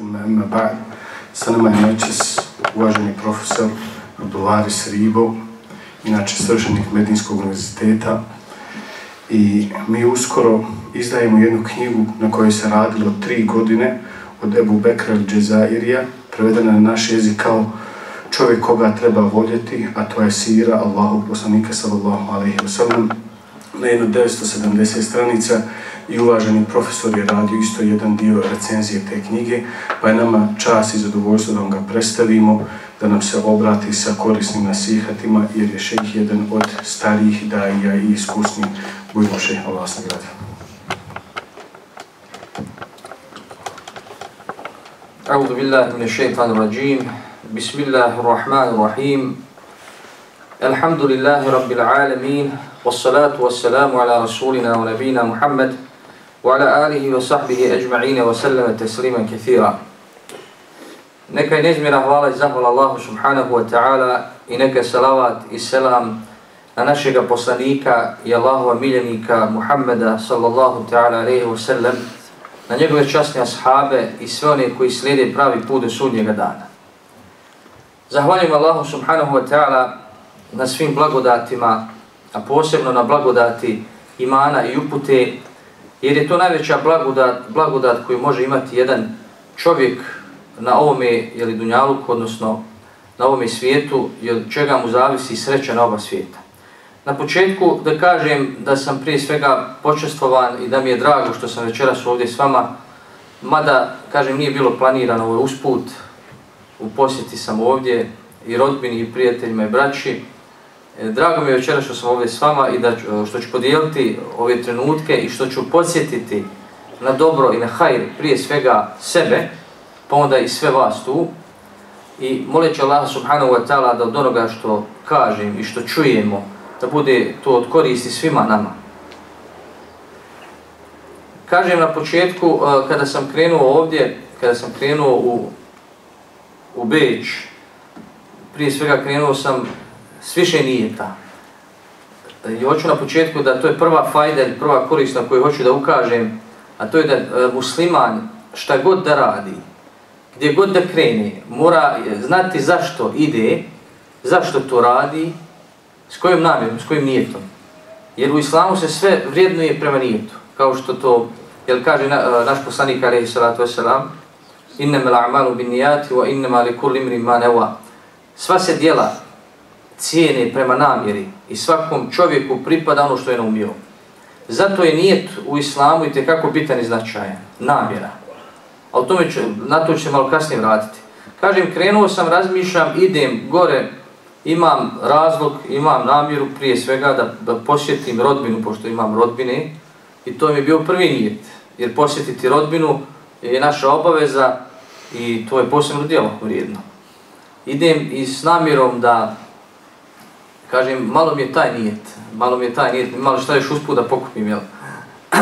Ima ba, sa nama je noćas uvaženi profesor Abdularis Ribo, inače svršenik Medinskog univerziteta. I mi uskoro izdajemo jednu knjigu na kojoj se radilo tri godine od Ebu Bekra Džezairija, prevedena na naš jezik kao čovjek koga treba voljeti, a to je sira Allahu poslanika sallallahu alaihi wa sallam na jedno 970 stranica i uvaženi profesor je radio isto jedan dio recenzije te knjige, pa je nama čas i zadovoljstvo da vam ga predstavimo, da nam se obrati sa korisnim nasihatima, jer je šejh jedan od starijih daija i iskusnih. Bujmo šejh, Allah vas nagradi. أعوذ بالله من الشيطان الرجيم بسم الله الرحمن الرحيم الحمد لله رب العالمين والصلاة والسلام على رسولنا ونبينا محمد وعلى آله وصحبه أجمعين وسلم تسليما كثيرا Neka je nezmjera hvala i zahvala Allahu subhanahu wa ta'ala i neka salavat i selam na našega poslanika i Allahova miljenika Muhammeda sallallahu ta'ala alaihi wa sallam na njegove časne ashabe i sve one koji slijede pravi put do sudnjega dana. Zahvaljujem Allahu subhanahu wa ta'ala na svim blagodatima, a posebno na blagodati imana i upute, jer je to najveća blagodat, blagodat koju može imati jedan čovjek na ovome jeli, dunjaluku, odnosno na ovome svijetu, i od čega mu zavisi sreća na oba svijeta. Na početku da kažem da sam prije svega počestvovan i da mi je drago što sam večeras ovdje s vama, mada, kažem, nije bilo planirano ovaj usput, u posjeti sam ovdje i rodbini i prijateljima i braći. E, drago mi je večera što sam ovdje s vama i da e, što ću podijeliti ove trenutke i što ću podsjetiti na dobro i na hajr prije svega sebe, pa onda i sve vas tu. I molit ću Allah subhanahu wa ta'ala da od onoga što kažem i što čujemo, da bude to od koristi svima nama. Kažem na početku, e, kada sam krenuo ovdje, kada sam krenuo u, u Beč, prije svega krenuo sam s više nijeta. I hoću na početku da to je prva fajda ili prva korist na koju hoću da ukažem, a to je da e, musliman šta god da radi, gdje god da krene, mora znati zašto ide, zašto to radi, S kojim namjerom, s kojim nijetom? Jer u islamu se sve vrijednuje prema nijetu. Kao što to, jel kaže na, e, naš poslanik alaihi salatu wasalam, innama l'amalu bin nijati wa innama li kulli imri ma newa. Sva se djela cijene prema namjeri i svakom čovjeku pripada ono što je naumio. Zato je nijet u islamu i tekako bitan i značajan. Namjera. A o tome ću, na to ću se malo kasnije vratiti. Kažem, krenuo sam, razmišljam, idem gore imam razlog, imam namjeru prije svega da, da posjetim rodbinu, pošto imam rodbine, i to mi je bio prvi nijet, jer posjetiti rodbinu je naša obaveza i to je posebno djelo vrijedno. Idem i s namjerom da, kažem, malo mi je taj nijet, malo mi je taj nijet, malo šta još usput da pokupim, jel?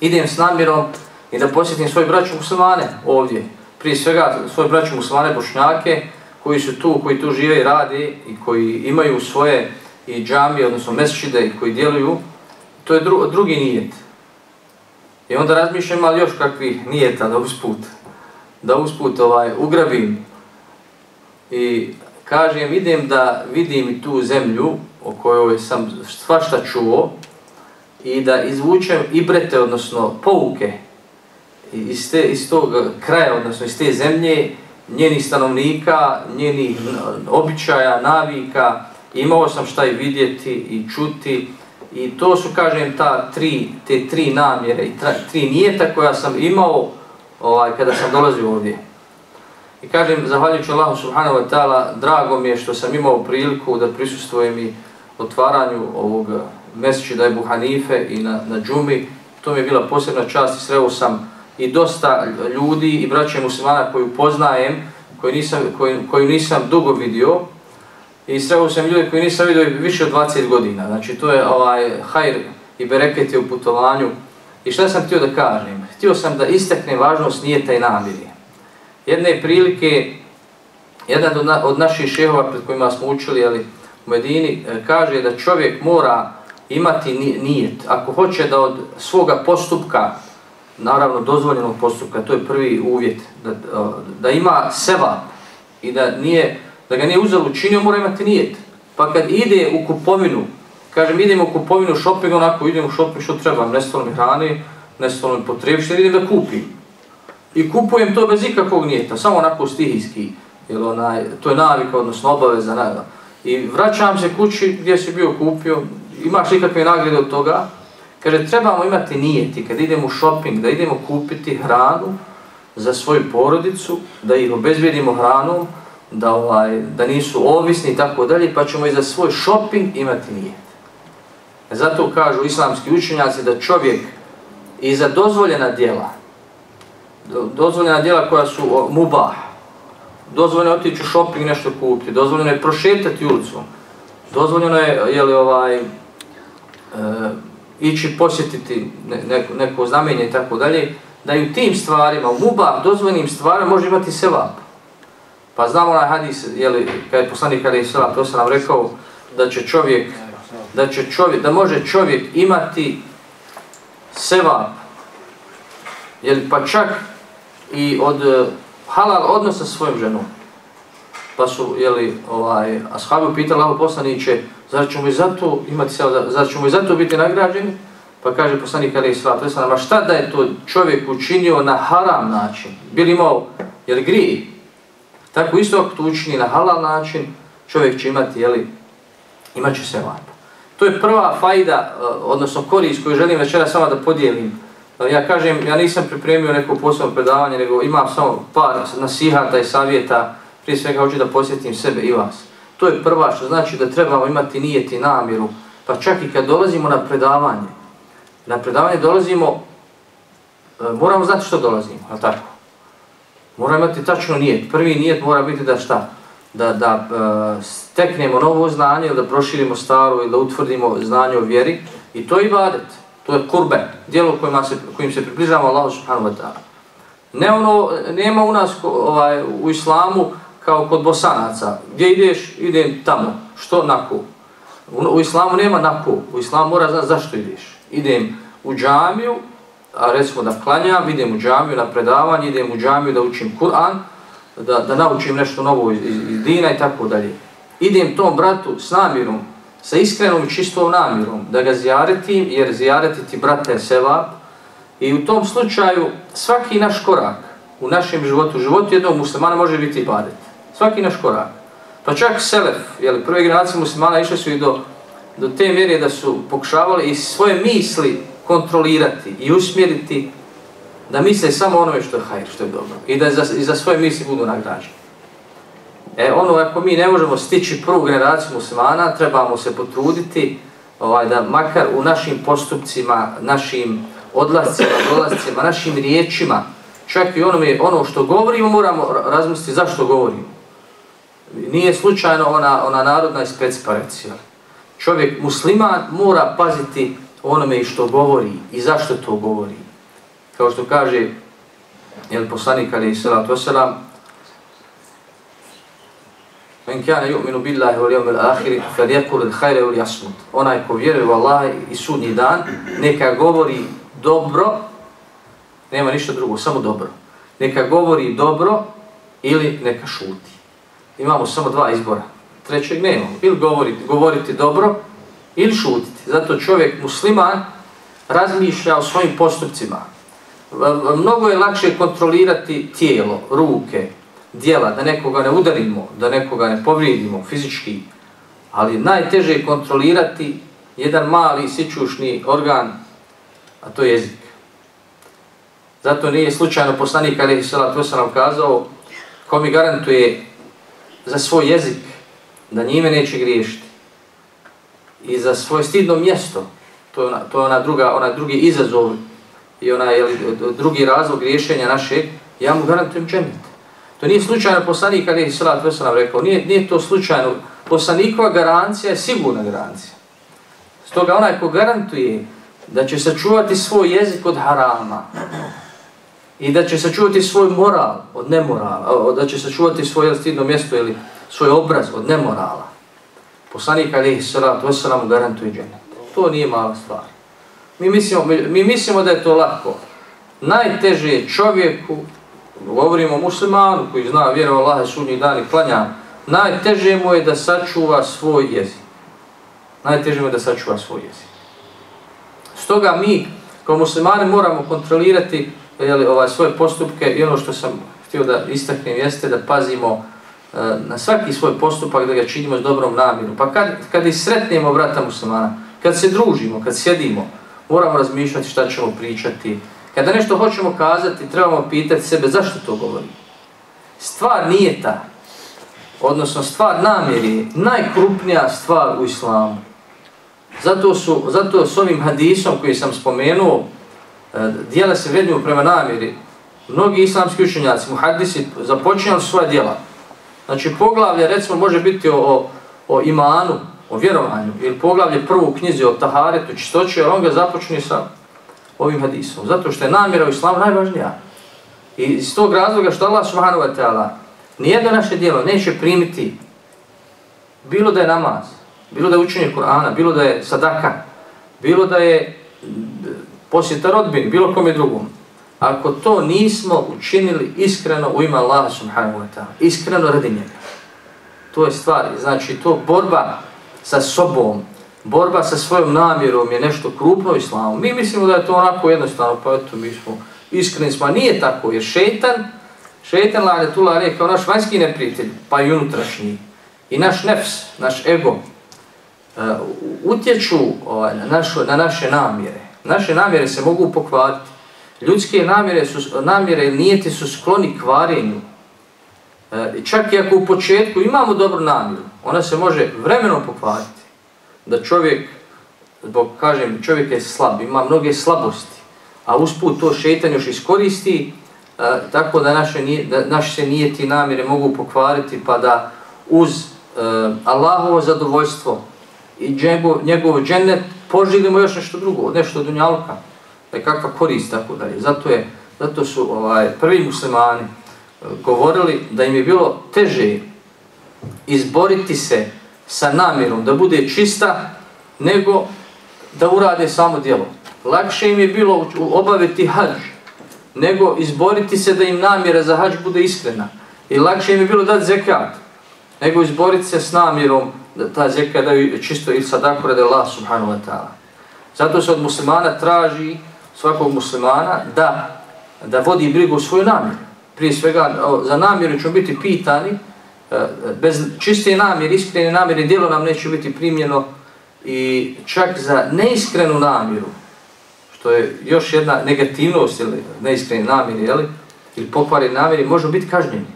Idem s namjerom i da posjetim svoj braću muslimane ovdje, prije svega svoj braću muslimane bošnjake, koji su tu, koji tu žive i radi i koji imaju svoje i džamije, odnosno mesečide i koji djeluju, to je dru, drugi nijet. I onda razmišljam ali još kakvih nijeta da usput, da usput ovaj, ugrabim i kažem idem da vidim tu zemlju o kojoj sam svašta čuo i da izvučem ibrete, odnosno pouke iz, te, iz tog kraja, odnosno iz te zemlje, njenih stanovnika, njenih običaja, navika, imao sam šta i vidjeti i čuti i to su, kažem, ta tri, te tri namjere i tra, tri nijeta koja sam imao ovaj, kada sam dolazio ovdje. I kažem, zahvaljujući Allahu subhanahu wa ta'ala, drago mi je što sam imao priliku da prisustujem i otvaranju ovog eh, mjeseči da je Buhanife i na, na džumi. To mi je bila posebna čast i sreo sam i dosta ljudi i braće muslimana koju poznajem, koji nisam, koji, koju nisam dugo vidio, i sreo sam ljudi koji nisam vidio više od 20 godina. Znači, to je ovaj hajr i bereket u putovanju. I šta sam htio da kažem? Htio sam da istaknem važnost nije i namiri. Jedne prilike, jedan od, na, od naših šehova pred kojima smo učili ali, u Medini, e, kaže da čovjek mora imati nijet. Ako hoće da od svoga postupka naravno dozvoljenog postupka, to je prvi uvjet, da, da ima seva i da, nije, da ga nije uzelo učinio, mora imati nijet. Pa kad ide u kupovinu, kažem idemo u kupovinu shopping, onako idem u shopping što treba, nestalo mi hrane, nestalo mi potrebšte, idem da kupim. I kupujem to bez ikakvog nijeta, samo onako stihijski, jer onaj, to je navika, odnosno obaveza, nada. I vraćam se kući gdje si bio kupio, imaš ikakve nagrade od toga, Kaže, trebamo imati nijeti kad idemo u shopping, da idemo kupiti hranu za svoju porodicu, da ih obezbijedimo hranom, da, ovaj, da nisu ovisni i tako dalje, pa ćemo i za svoj shopping imati nijet. Zato kažu islamski učenjaci da čovjek i za dozvoljena djela, dozvoljena djela koja su mubah, dozvoljeno je otići u shopping nešto kupiti, dozvoljeno je prošetati ulicom, dozvoljeno je, jeli, ovaj, e, ići posjetiti neko, neko znamenje i tako dalje, da i u tim stvarima, u mubah dozvoljenim stvarima može imati sevap. Pa znamo onaj hadis, jeli, kada je poslanik kada je to sam nam rekao, da će čovjek, da će čovjek, da može čovjek imati sevap, jeli, pa čak i od e, halal odnosa sa svojom ženom. Pa su, jeli, ovaj, ashabi upitali, ovo poslaniće, zar ćemo i zato imati se, zar ćemo i zato biti nagrađeni? Pa kaže poslanik Ali Isra, to je šta da je to čovjek učinio na haram način? Bili imao, jeli, grije? Tako isto ako to učini na halal način, čovjek će imati, jeli, imat će se lapa. To je prva fajda, e, odnosno korist koju želim večera sama da podijelim. Eh, ja kažem, ja nisam pripremio neko posebno predavanje, nego imam samo par nasihata i savjeta, prije svega hoću da posjetim sebe i vas. To je prva što znači da trebamo imati nijeti namjeru. Pa čak i kad dolazimo na predavanje, na predavanje dolazimo, e, moramo znati što dolazimo, ali tako? Moramo imati tačno nijet. Prvi nijet mora biti da šta? Da, da e, steknemo novo znanje ili da proširimo staro ili da utvrdimo znanje o vjeri. I to je ibadet. To je kurbe, dijelo kojima se, kojim se približamo Allahu subhanahu wa ta'ala. Ne ono, nema u nas ovaj, u islamu kao kod bosanaca, gdje ideš, idem tamo, što nako? U, u islamu nema nako. u islamu mora znati zašto ideš. Idem u džamiju, a recimo da klanjam, idem u džamiju na predavanje, idem u džamiju da učim Kur'an, da, da naučim nešto novo iz, iz, iz dina i tako dalje. Idem tom bratu s namjerom, sa iskrenom i čistom namjerom, da ga zijaretim, jer zijaretiti brate sevap, i u tom slučaju svaki naš korak u našem životu, životu jednog muslimana može biti ibadet svaki naš korak. Pa čak Selef, jeli, prve generacije muslimana išli su i do, do te mjere da su pokušavali i svoje misli kontrolirati i usmjeriti da misle samo onome što je hajr, što je dobro. I da za, i za svoje misli budu nagrađeni. E, ono, ako mi ne možemo stići prvu generaciju muslimana, trebamo se potruditi ovaj, da makar u našim postupcima, našim odlascima, dolazcima, našim riječima, čak i onome, ono što govorimo, moramo razmisliti zašto govorimo nije slučajno ona, ona narodna ispredsparacija. Čovjek musliman mora paziti onome što govori i zašto to govori. Kao što kaže jel, poslanik Ali Salatu Veselam, Men kana yu'minu billahi wal yawmil akhir falyakul khayra wal yasmut. Onaj ko vjeruje u Allaha i sudnji dan, neka govori dobro, nema ništa drugo, samo dobro. Neka govori dobro ili neka šuti imamo samo dva izbora. Trećeg nemamo. Ili govoriti, govoriti dobro, ili šutiti. Zato čovjek musliman razmišlja o svojim postupcima. Mnogo je lakše kontrolirati tijelo, ruke, dijela, da nekoga ne udarimo, da nekoga ne povrijedimo fizički, ali najteže je kontrolirati jedan mali sičušni organ, a to je jezik. Zato nije slučajno poslanik Ali Hisela, to sam nam kazao, ko mi garantuje za svoj jezik, da njime neće griješiti. I za svoje stidno mjesto, to je ona, to je ona druga, ona drugi izazov i ona je drugi razlog griješenja našeg, ja mu garantujem džennet. To nije slučajno poslanik, Ali Salat Veselam rekao, nije, nije to slučajno, poslanikova garancija je sigurna garancija. Stoga onaj ko garantuje da će sačuvati svoj jezik od harama, i da će sačuvati svoj moral od nemorala, da će sačuvati svoje stidno mjesto ili svoj obraz od nemorala. Poslanik alihi salatu wasalam garantuje džennet. To nije mala stvar. Mi mislimo, mi, mi mislimo da je to lako. Najteže je čovjeku, govorimo o muslimanu koji zna vjeru Allaha sudnji dan i klanja, najteže mu je da sačuva svoj jezik. Najteže mu je da sačuva svoj jezik. Stoga mi kao muslimani moramo kontrolirati jeli, ovaj, svoje postupke i ono što sam htio da istaknem jeste da pazimo e, na svaki svoj postupak da ga činimo s dobrom namjerom. Pa kad, kad i sretnemo brata muslimana, kad se družimo, kad sjedimo, moramo razmišljati šta ćemo pričati. Kada nešto hoćemo kazati, trebamo pitati sebe zašto to govorim. Stvar nije ta, odnosno stvar namjeri, najkrupnija stvar u islamu. Zato su, zato s ovim hadisom koji sam spomenuo, e, dijela se vrednju prema namjeri. Mnogi islamski učenjaci, muhadisi, započinjali svoje dijela. Znači, poglavlje, recimo, može biti o, o, o imanu, o vjerovanju, ili poglavlje prvu knjizi o taharetu, čistoću, jer on ga započne sa ovim hadisom. Zato što je namjera u islamu najvažnija. I iz tog razloga što Allah subhanahu wa ta'ala nijedno naše dijelo neće primiti bilo da je namaz, bilo da je učenje Kur'ana, bilo da je sadaka, bilo da je posjeta rodbini, bilo kome drugom. Ako to nismo učinili iskreno u ime Allaha subhanahu wa ta'ala, iskreno radi njega. To je stvar, znači to borba sa sobom, borba sa svojom namjerom je nešto krupno u islamu. Mi mislimo da je to onako jednostavno, pa eto mi smo iskreni smo, nije tako, jer šetan, šetan lade tu lade kao naš vanjski neprijatelj, pa i unutrašnji, i naš nefs, naš ego, uh, utječu uh, na, našu, na naše namjere. Naše namjere se mogu pokvariti. Ljudske namjere, su, namjere nijeti su skloni kvarenju. Uh, čak i ako u početku imamo dobru namjeru, ona se može vremenom pokvariti. Da čovjek, zbog, kažem, čovjek je slab, ima mnoge slabosti, a usput to šetan još iskoristi, uh, tako da naše, nije, da naše se nijeti namjere mogu pokvariti, pa da uz uh, Allahovo zadovoljstvo i njegov, njegov džennet poželimo još nešto drugo, nešto od e, kakva korist, tako dalje. Zato, je, zato su ovaj, prvi muslimani e, govorili da im je bilo teže izboriti se sa namjerom da bude čista, nego da urade samo djelo. Lakše im je bilo obaviti hađ, nego izboriti se da im namjera za hađ bude iskrena. I lakše im je bilo dati zekat, nego izboriti se s namjerom da ta zekat daju čisto ili sadaku rade Allah subhanahu wa ta'ala. Zato se od muslimana traži, svakog muslimana, da, da vodi brigu o svoju namjeru. Prije svega, za namjeru ćemo biti pitani, bez čiste namjere, iskrene namjere, djelo nam neće biti primljeno i čak za neiskrenu namjeru, što je još jedna negativnost ili neiskreni namjeri, jeli, ili pokvari namjere, možemo biti kažnjeni.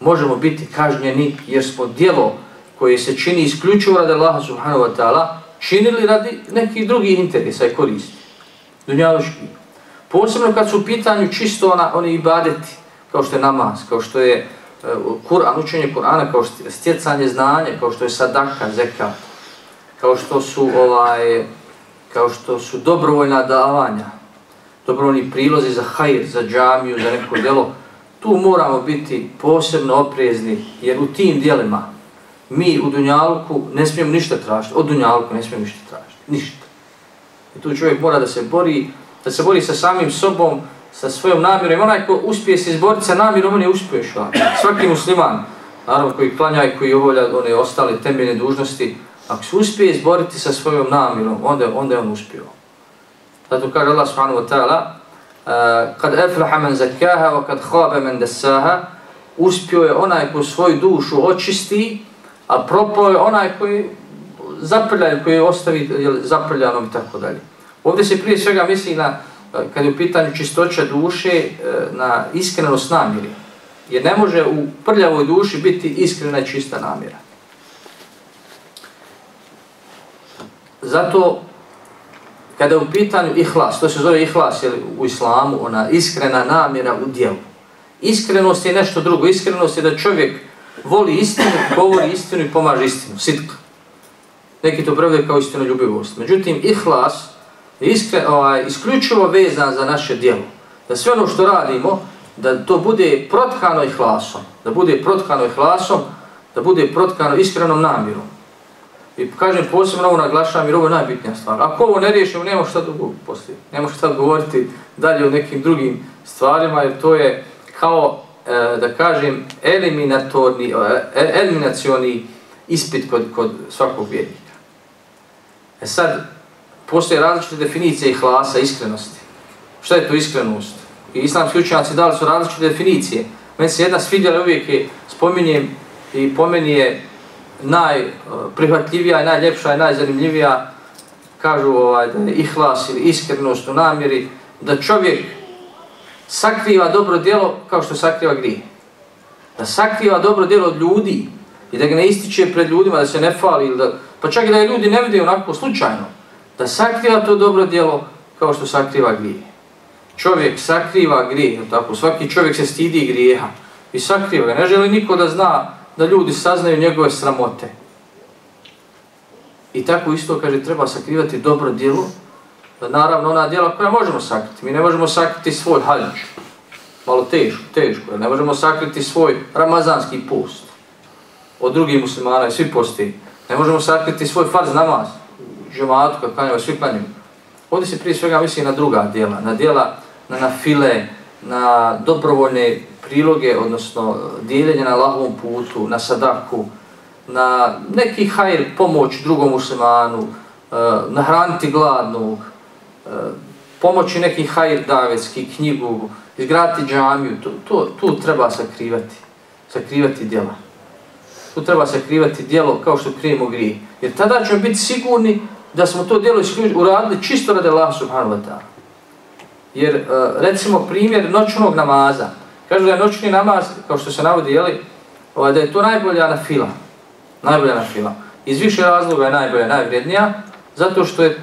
Možemo biti kažnjeni jer smo djelo koje se čini isključivo radi Allaha subhanahu wa ta'ala, činili radi nekih drugih interesa i koristi. Dunjaloški. Posebno kad su u pitanju čisto ona, oni ibadeti, kao što je namaz, kao što je Kur'an, učenje Kur'ana, kao što je stjecanje znanja, kao što je sadaka, zekat, kao što su ovaj kao što su dobrovoljna davanja, dobrovoljni prilozi za hajr, za džamiju, za neko djelo, tu moramo biti posebno oprezni, jer u tim dijelima mi u Dunjalku ne smijemo ništa tražiti, od Dunjalku ne smijemo ništa tražiti, ništa. I tu čovjek mora da se bori, da se bori sa samim sobom, sa svojom namjerom. Onaj ko uspije se izboriti sa namjerom, on je uspješ. Svaki musliman, naravno koji klanja i koji obavlja one ostale temeljne dužnosti, Ako se uspije izboriti sa svojom namjerom, onda, onda je on uspio. Zato kaže Allah subhanahu wa ta'ala eh, kad eflaha men zakaha wa kad khaba men desaha uspio je onaj ko svoju dušu očisti a propao je onaj koji zaprljan, koji ostavi zaprljanom i tako dalje. Ovdje se prije svega misli na kad je u pitanju čistoća duše e, na iskrenost namjeri. Jer ne može u prljavoj duši biti iskrena i čista namjera. Zato, kada je u pitanju ihlas, to se zove ihlas jel, u islamu, ona iskrena namjera u dijelu. Iskrenost je nešto drugo. Iskrenost je da čovjek voli istinu, govori istinu i pomaže istinu. Sitka. Neki to pravde kao istinoljubivost. Međutim, ihlas je iskre, ovaj, isključivo vezan za naše djelo. Da sve ono što radimo, da to bude protkano ihlasom. Da bude protkano ihlasom, da bude protkano iskrenom namjerom. I kažem posebno ovo naglašavam jer ovo je najbitnija stvar. Ako ovo ne riješimo, nema šta drugo poslije. Nema šta govoriti dalje o nekim drugim stvarima, jer to je kao, e, da kažem, eliminatorni, e, e eliminacioni ispit kod, kod svakog vjernika. E sad, postoje različite definicije ihlasa, iskrenosti. Šta je to iskrenost? I islamski učenjaci dali su različite definicije. Meni se jedna svidjela uvijek je, spominjem i po meni je najprihvatljivija eh, i najljepša i najzanimljivija, kažu ovaj, da je ihlas ili iskrenost u namjeri, da čovjek sakriva dobro djelo kao što sakriva grije. Da sakriva dobro djelo od ljudi i da ga ne ističe pred ljudima, da se ne fali, ili da, pa čak i da je ljudi ne vide onako slučajno, da sakriva to dobro djelo kao što sakriva grije. Čovjek sakriva grije, tako, svaki čovjek se stidi grijeha i sakriva ga, ne želi niko da zna da ljudi saznaju njegove sramote. I tako isto, kaže, treba sakrivati dobro djelo, naravno ona djela koja možemo sakriti. Mi ne možemo sakriti svoj haljač, malo teško, teško, ne možemo sakriti svoj ramazanski post. Od drugih muslimana i svi posti. Ne možemo sakriti svoj farz namaz, džematu, kad klanjamo, svi klanjamo. Ovdje se prije svega misli na druga djela, na djela, na, na file, na dobrovoljne priloge, odnosno dijeljenje na lahom putu, na sadaku, na neki hajr pomoć drugom muslimanu, eh, nahraniti gladnog, eh, pomoći neki hajr davetski, knjigu, izgraditi džamiju, to, to, tu treba sakrivati, sakrivati djela. Tu treba sakrivati djelo kao što krijemo grije. Jer tada ćemo biti sigurni da smo to djelo uradili čisto radi Allah subhanahu wa ta'ala. Jer, e, recimo, primjer noćnog namaza. Kažu da je noćni namaz, kao što se navodi, jeli, ovaj, da je to najbolja na fila najbolja na fila. Iz više razloga je najbolja, najvrednija, zato što je e,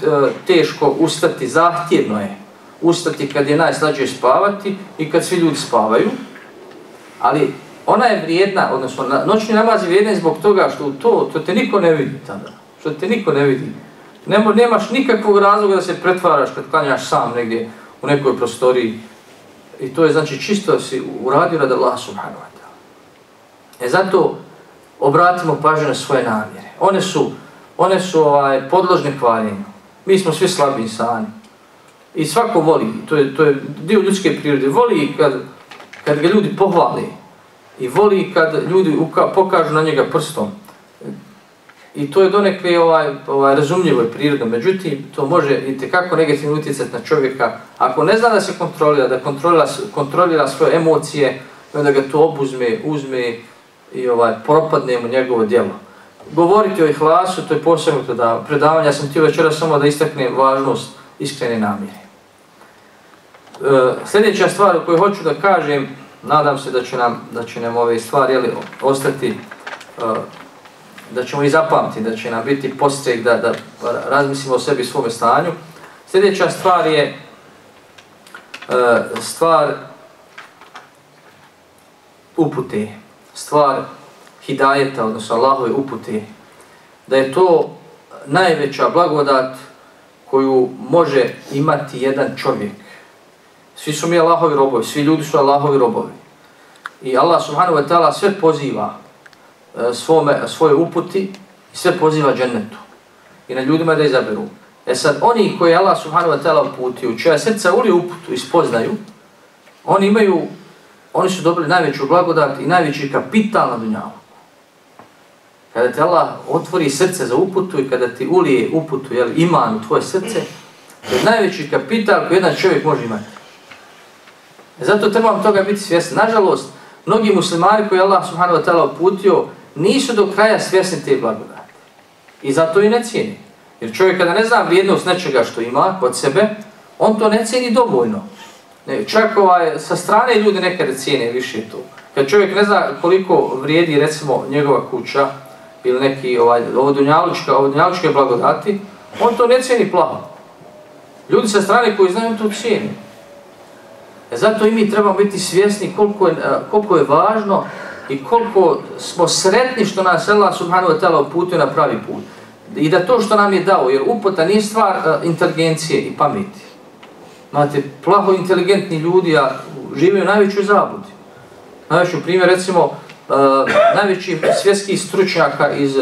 teško ustati, zahtjevno je ustati kad je najslađe spavati i kad svi ljudi spavaju, ali ona je vrijedna, odnosno noćni namaz je vrijedna zbog toga što to, to te niko ne vidi tada, što te niko ne vidi. Nemo, nemaš nikakvog razloga da se pretvaraš kad klanjaš sam negdje u nekoj prostoriji i to je znači čisto si uradio rad Allah subhanahu wa ta'ala. E zato obratimo pažnju na svoje namjere. One su, one su ovaj, podložne kvaljenju. Mi smo svi slabi insani. I svako voli, to je, to je dio ljudske prirode, voli kad, kad ga ljudi pohvali i voli kad ljudi uka, pokažu na njega prstom. I to je donekle ovaj, ovaj, razumljivo i prirodno, međutim, to može i tekako negativno utjecati na čovjeka. Ako ne zna da se kontrolira, da kontrolira, kontrolira svoje emocije, onda ga to obuzme, uzme, i ovaj propadne mu njegovo djelo. Govoriti o ihlasu, to je posebno predavanje, ja sam htio večera samo da istaknem važnost iskrene namjere. E, sljedeća stvar koju hoću da kažem, nadam se da će nam, da će nam ove stvari jeli, ostati, e, da ćemo i zapamtiti, da će nam biti postrek da, da razmislimo o sebi i svome stanju. Sljedeća stvar je e, stvar upute stvar hidajeta, odnosno Allahove upute, da je to najveća blagodat koju može imati jedan čovjek. Svi su mi Allahovi robovi, svi ljudi su Allahovi robovi. I Allah subhanahu wa ta'ala sve poziva E, svome, svoje uputi i sve poziva džennetu. I na ljudima da izaberu. E sad, oni koji Allah subhanahu wa ta'ala uputio, čija srca uli uputu i spoznaju, oni imaju oni su dobili najveću blagodat i najveći kapital na dunjavu. Kada ti Allah otvori srce za uputu i kada ti ulije uputu, jel, iman u tvoje srce, to je najveći kapital koji jedan čovjek može imati. E zato trebam toga biti svjesni. Nažalost, mnogi muslimani koji Allah subhanahu wa ta'ala uputio, nisu do kraja svjesni te blagodati. I zato i ne cijeni. Jer čovjek kada ne zna vrijednost nečega što ima kod sebe, on to ne cijeni dovoljno. Ne, čak ovaj, sa strane ljudi nekada cijene više to. Kad čovjek ne zna koliko vrijedi recimo njegova kuća ili neki ovaj, ovo dunjalučka, ovo dunjalučke blagodati, on to ne cijeni plavo. Ljudi sa strane koji znaju to cijeni. E zato i mi trebamo biti svjesni koliko je, koliko je važno i koliko smo sretni što nas Allah subhanahu wa ta'ala uputio na pravi put. I da to što nam je dao, jer uputa nije stvar e, inteligencije i pameti. Imate plaho inteligentni ljudi, a žive u najvećoj zabudi. Najveću primjer, recimo, uh, najveći svjetski stručnjaka iz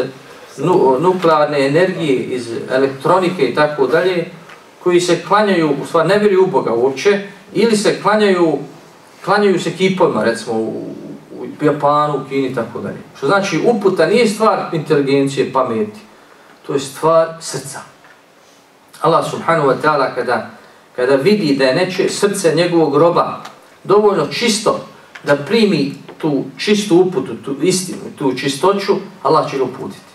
nu, nuklearne energije, iz elektronike i tako dalje, koji se klanjaju, u stvari ne vjeruju u Boga uopće, ili se klanjaju, klanjaju se kipovima, recimo u Japanu, u Kini i tako dalje. Što znači uputa nije stvar inteligencije, pameti, to je stvar srca. Allah subhanahu wa ta'ala kada, kada vidi da je neče srce njegovog roba dovoljno čisto da primi tu čistu uputu, tu istinu, tu čistoću, Allah će ga uputiti.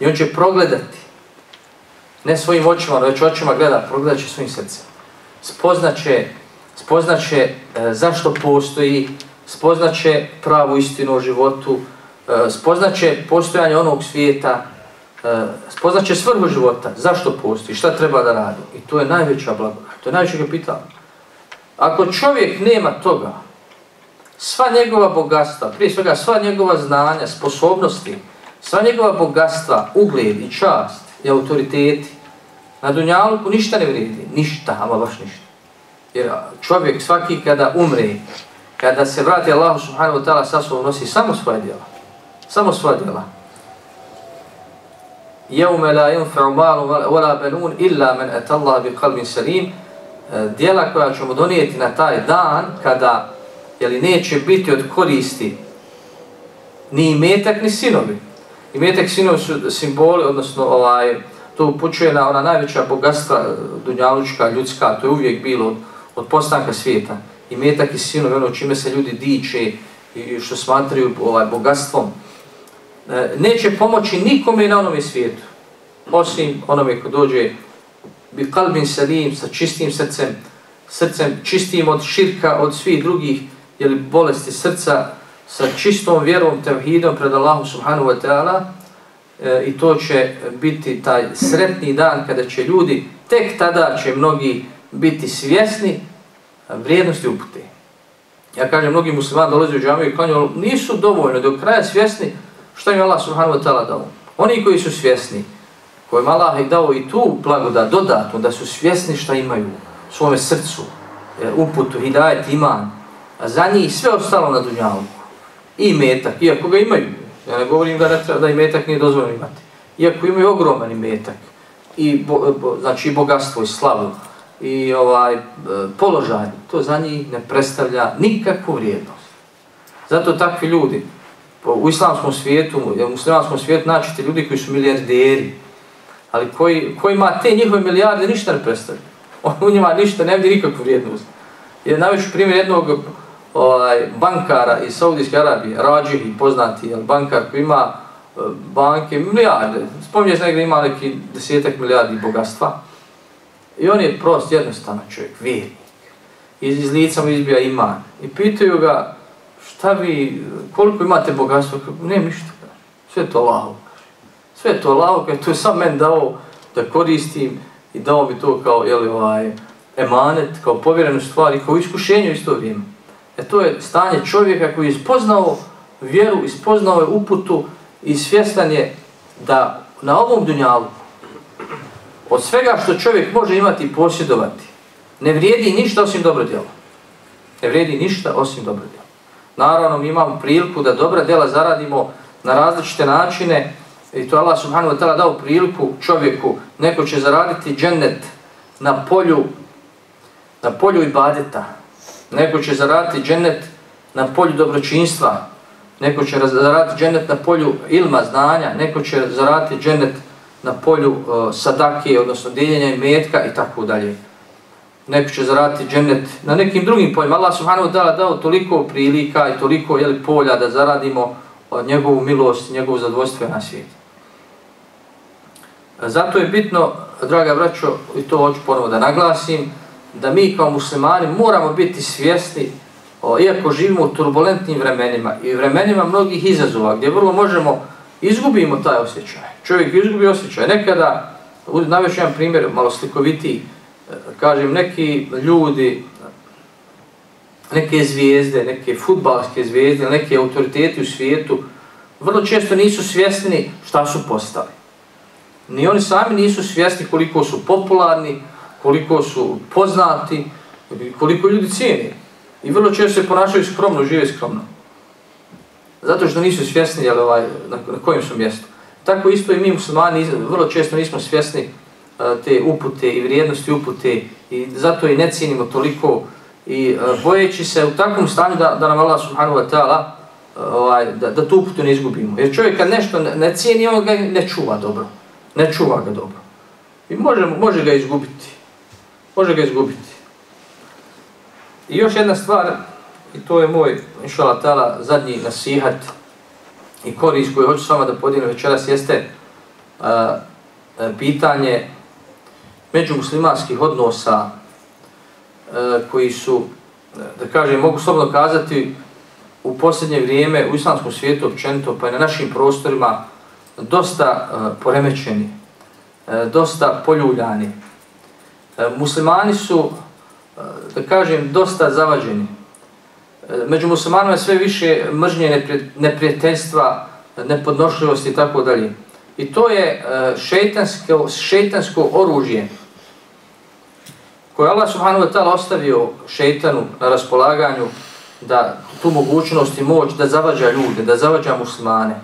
I on će progledati, ne svojim očima, već očima gleda, progledat će svojim srcem. Spoznaće, spoznaće e, zašto postoji, spoznaće pravu istinu o životu, e, spoznaće postojanje onog svijeta, e, spoznaće svrhu života, zašto postoji, šta treba da radi. I to je najveća blagodat, to je najveća kapital. Ako čovjek nema toga, sva njegova bogatstva, prije svega sva njegova znanja, sposobnosti, sva njegova bogatstva, ugled i čast i autoriteti, na Dunjaluku ništa ne vrijedi, ništa, ama baš ništa. Jer čovjek svaki kada umre, kada se vrati Allah subhanahu wa ta'ala sa sobom nosi samo svoje djela. Samo svoje djela. Jevme la yunfa'u malu wala benun illa man ata Allah bi qalbin salim. E, djela koja ćemo donijeti na taj dan kada jeli, neće biti od koristi ni imetak ni sinovi. Imetak sinovi su simboli, odnosno ovaj, to upućuje na ona najveća bogatstva e, dunjalučka, ljudska, to je uvijek bilo od, od postanka svijeta. Imetak i sinovi, ono čime se ljudi diče i što smatraju ovaj, bogatstvom, e, neće pomoći nikome na onome svijetu, osim onome ko dođe bi kalbin salim, sa čistim srcem, srcem čistim od širka, od svih drugih jeli, bolesti srca, sa čistom vjerom, tevhidom pred Allahu subhanahu wa ta'ala e, i to će biti taj sretni dan kada će ljudi, tek tada će mnogi biti svjesni vrijednosti upute. Ja kažem, mnogi muslimani dolaze u džamiju i klanju, nisu dovoljno do kraja svjesni što im Allah subhanahu wa ta'ala dao. Oni koji su svjesni, kojim Allah je dao i tu blagodat dodatno, da su svjesni šta imaju u svome srcu, e, uputu, hidajet, iman, a za njih sve ostalo na dunjalu. I metak, iako ga imaju, ja ne govorim da ne treba da i metak nije dozvoljeno imati, iako imaju ogroman metak, i bo, bo, znači bogatstvo i slavu, i ovaj e, položaj, to za njih ne predstavlja nikakvu vrijednost. Zato takvi ljudi, u islamskom svijetu, u muslimanskom svijetu naćete ljudi koji su milijarderi, ali koji, koji ima te njihove milijarde ništa ne predstavlja. On u njima ništa ne vidi nikakvu vrijednost. Je najveći primjer jednog ovaj, bankara iz Saudijske Arabije, Rađihi, poznati jel, bankar koji ima e, banke, milijarde, spominješ negdje ima neki desetak milijardi bogatstva. I on je prost, jednostavan čovjek, vjernik. Iz, iz lica mu izbija iman. I pitaju ga, šta vi, koliko imate bogatstva? Ne, ništa. Sve to laho. Sve to laho, kada to je sam men dao da koristim i dao mi to kao, jeli, ovaj, emanet, kao povjerenu stvar i kao iskušenje u isto vrijeme. E to je stanje čovjeka koji je ispoznao vjeru, ispoznao je uputu i svjestan je da na ovom dunjalu od svega što čovjek može imati i posjedovati ne vrijedi ništa osim dobro djela. Ne vrijedi ništa osim dobro djela. Naravno, mi imamo priliku da dobra djela zaradimo na različite načine i to Allah subhanahu wa ta'ala dao priliku čovjeku, neko će zaraditi džennet na polju na polju ibadeta, neko će zaraditi džennet na polju dobročinstva, neko će zaraditi džennet na polju ilma, znanja, neko će zaraditi džennet na polju uh, sadake, odnosno dijeljenja i metka i tako dalje. Neko će zaraditi džennet na nekim drugim poljima. Allah subhanahu wa ta'ala dao toliko prilika i toliko jeli, polja da zaradimo uh, njegovu milost, njegovu zadovoljstvo na svijetu. E, zato je bitno, draga braćo, i to hoću ponovo da naglasim, da mi kao muslimani moramo biti svjesni, o, iako živimo u turbulentnim vremenima i vremenima mnogih izazova, gdje vrlo možemo izgubimo taj osjećaj. Čovjek izgubi osjećaj. Nekada, navješću jedan primjer, malo slikovitiji, e, kažem, neki ljudi, neke zvijezde, neke futbalske zvijezde, neke autoriteti u svijetu, vrlo često nisu svjesni šta su postali. Ni oni sami nisu svjesni koliko su popularni, koliko su poznati, koliko ljudi cijeni. I vrlo često se ponašaju skromno, žive skromno. Zato što nisu svjesni jel, ovaj, na, na kojem su mjestu. Tako isto i mi muslimani vrlo često nismo svjesni e, te upute i vrijednosti upute i zato i ne cijenimo toliko i e, bojeći se u takvom stanju da, da nam Allah subhanahu wa ta'ala e, ovaj, da, da tu uputu ne izgubimo. Jer čovjek kad nešto ne, ne cijeni, on ga ne čuva dobro. Ne čuva ga dobro. I može, može ga izgubiti. Može ga izgubiti. I još jedna stvar, i to je moj, inšala tala, zadnji nasihat i korist koju hoću s vama da podijelim večeras, jeste a, a, pitanje međumuslimanskih odnosa a, koji su, da kažem, mogu slobodno kazati, u posljednje vrijeme u islamskom svijetu općenito, pa i na našim prostorima, dosta a, poremećeni, a, dosta poljuljani. A, muslimani su, a, da kažem, dosta zavađeni. Među muslimanima je sve više mržnje neprijateljstva, nepodnošljivosti i tako dalje. I to je e, šeitansko, šeitansko oružje koje Allah subhanahu wa ta'ala ostavio šeitanu na raspolaganju da tu mogućnost i moć da zavađa ljude, da zavađa muslimane.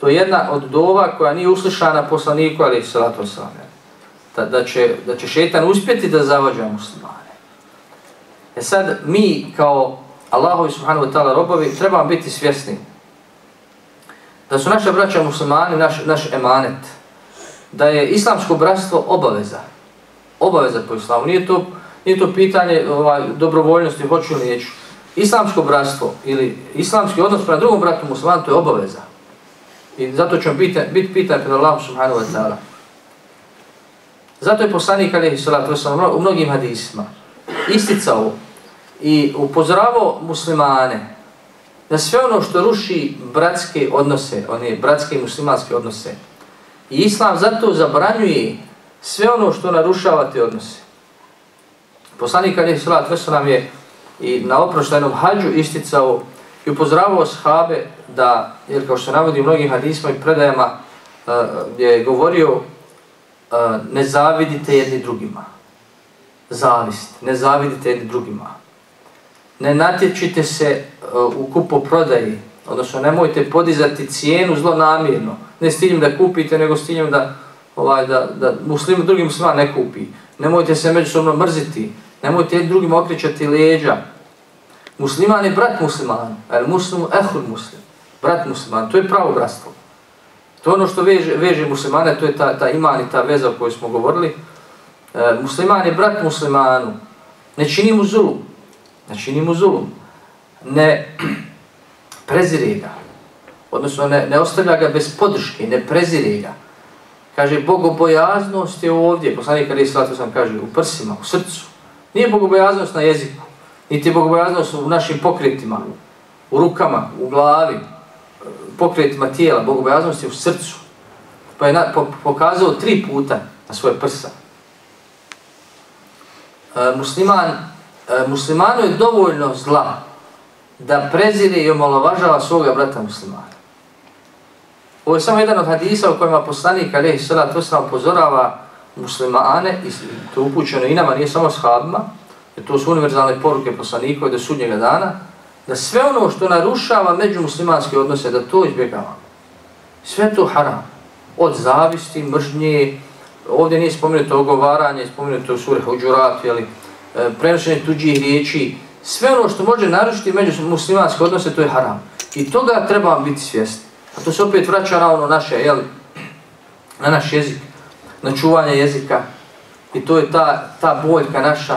To je jedna od dova koja nije uslišana poslaniku, ali salatu wasalam. Da, da, će, da će šeitan uspjeti da zavađa muslimane. E sad, mi kao Allahovi subhanahu wa ta'ala robovi trebamo biti svjesni da su naše braća muslimani naš, naš emanet, da je islamsko bratstvo obaveza, obaveza po islamu, nije to, nije to pitanje ovaj, dobrovoljnosti, hoću ili neću. Islamsko bratstvo ili islamski odnos prema drugom bratu muslimanu, to je obaveza. I zato ćemo biti, biti pitan pred Allahom subhanahu wa ta'ala. Zato je poslanik alaihi salatu u mnogim hadisima isticao i upozoravao muslimane da sve ono što ruši bratske odnose, one bratske i muslimanske odnose, i islam zato zabranjuje sve ono što narušava te odnose. Poslanik Ali Salat Veselam je i na oproštajnom hađu isticao i upozoravao sahabe da, jer kao što navodi u mnogim hadisma i predajama, uh, je govorio uh, ne zavidite jedni drugima. Zavist, ne zavidite jedni drugima ne natječite se e, u kupoprodaji, odnosno nemojte podizati cijenu zlonamjerno, ne s da kupite, nego s da, ovaj, da, da muslim, drugi musliman ne kupi. Nemojte se međusobno mrziti, nemojte drugim okrećati leđa. Musliman je brat musliman, el muslim, ehul muslim, brat musliman, to je pravo bratstvo. To je ono što veže, veže muslimane, to je ta, ta iman i ta veza o kojoj smo govorili. E, musliman je brat muslimanu, ne čini mu zulum, ne čini mu zulum, ne prezire ga, odnosno ne, ne ostavlja ga bez podrške, ne prezire ga. Kaže, bogobojaznost je ovdje, poslanik Ali Islatu sam kaže, u prsima, u srcu. Nije bogobojaznost na jeziku, niti je bogobojaznost u našim pokretima, u rukama, u glavi, pokretima tijela, bogobojaznost je u srcu. Pa je na, po, pokazao tri puta na svoje prsa. E, musliman E, muslimanu je dovoljno zla da prezire i omalovažava svoga brata muslimana. Ovo je samo jedan od hadisa u kojima poslanik Alehi Salat Vesna upozorava muslimane, i to upućeno i nama, nije samo shabima, jer to su univerzalne poruke poslanikove do sudnjega dana, da sve ono što narušava među muslimanske odnose, da to izbjegavamo. Sve to haram. Od zavisti, mržnje, ovdje nije spomenuto ogovaranje, spomenuto u suri Huđurat, jeli, E, prenošenje tuđih riječi, sve ono što može narušiti među muslimanske odnose, to je haram. I toga treba biti svjesni. A to se opet vraća na ono naše, jel, na naš jezik, na čuvanje jezika. I to je ta, ta boljka naša.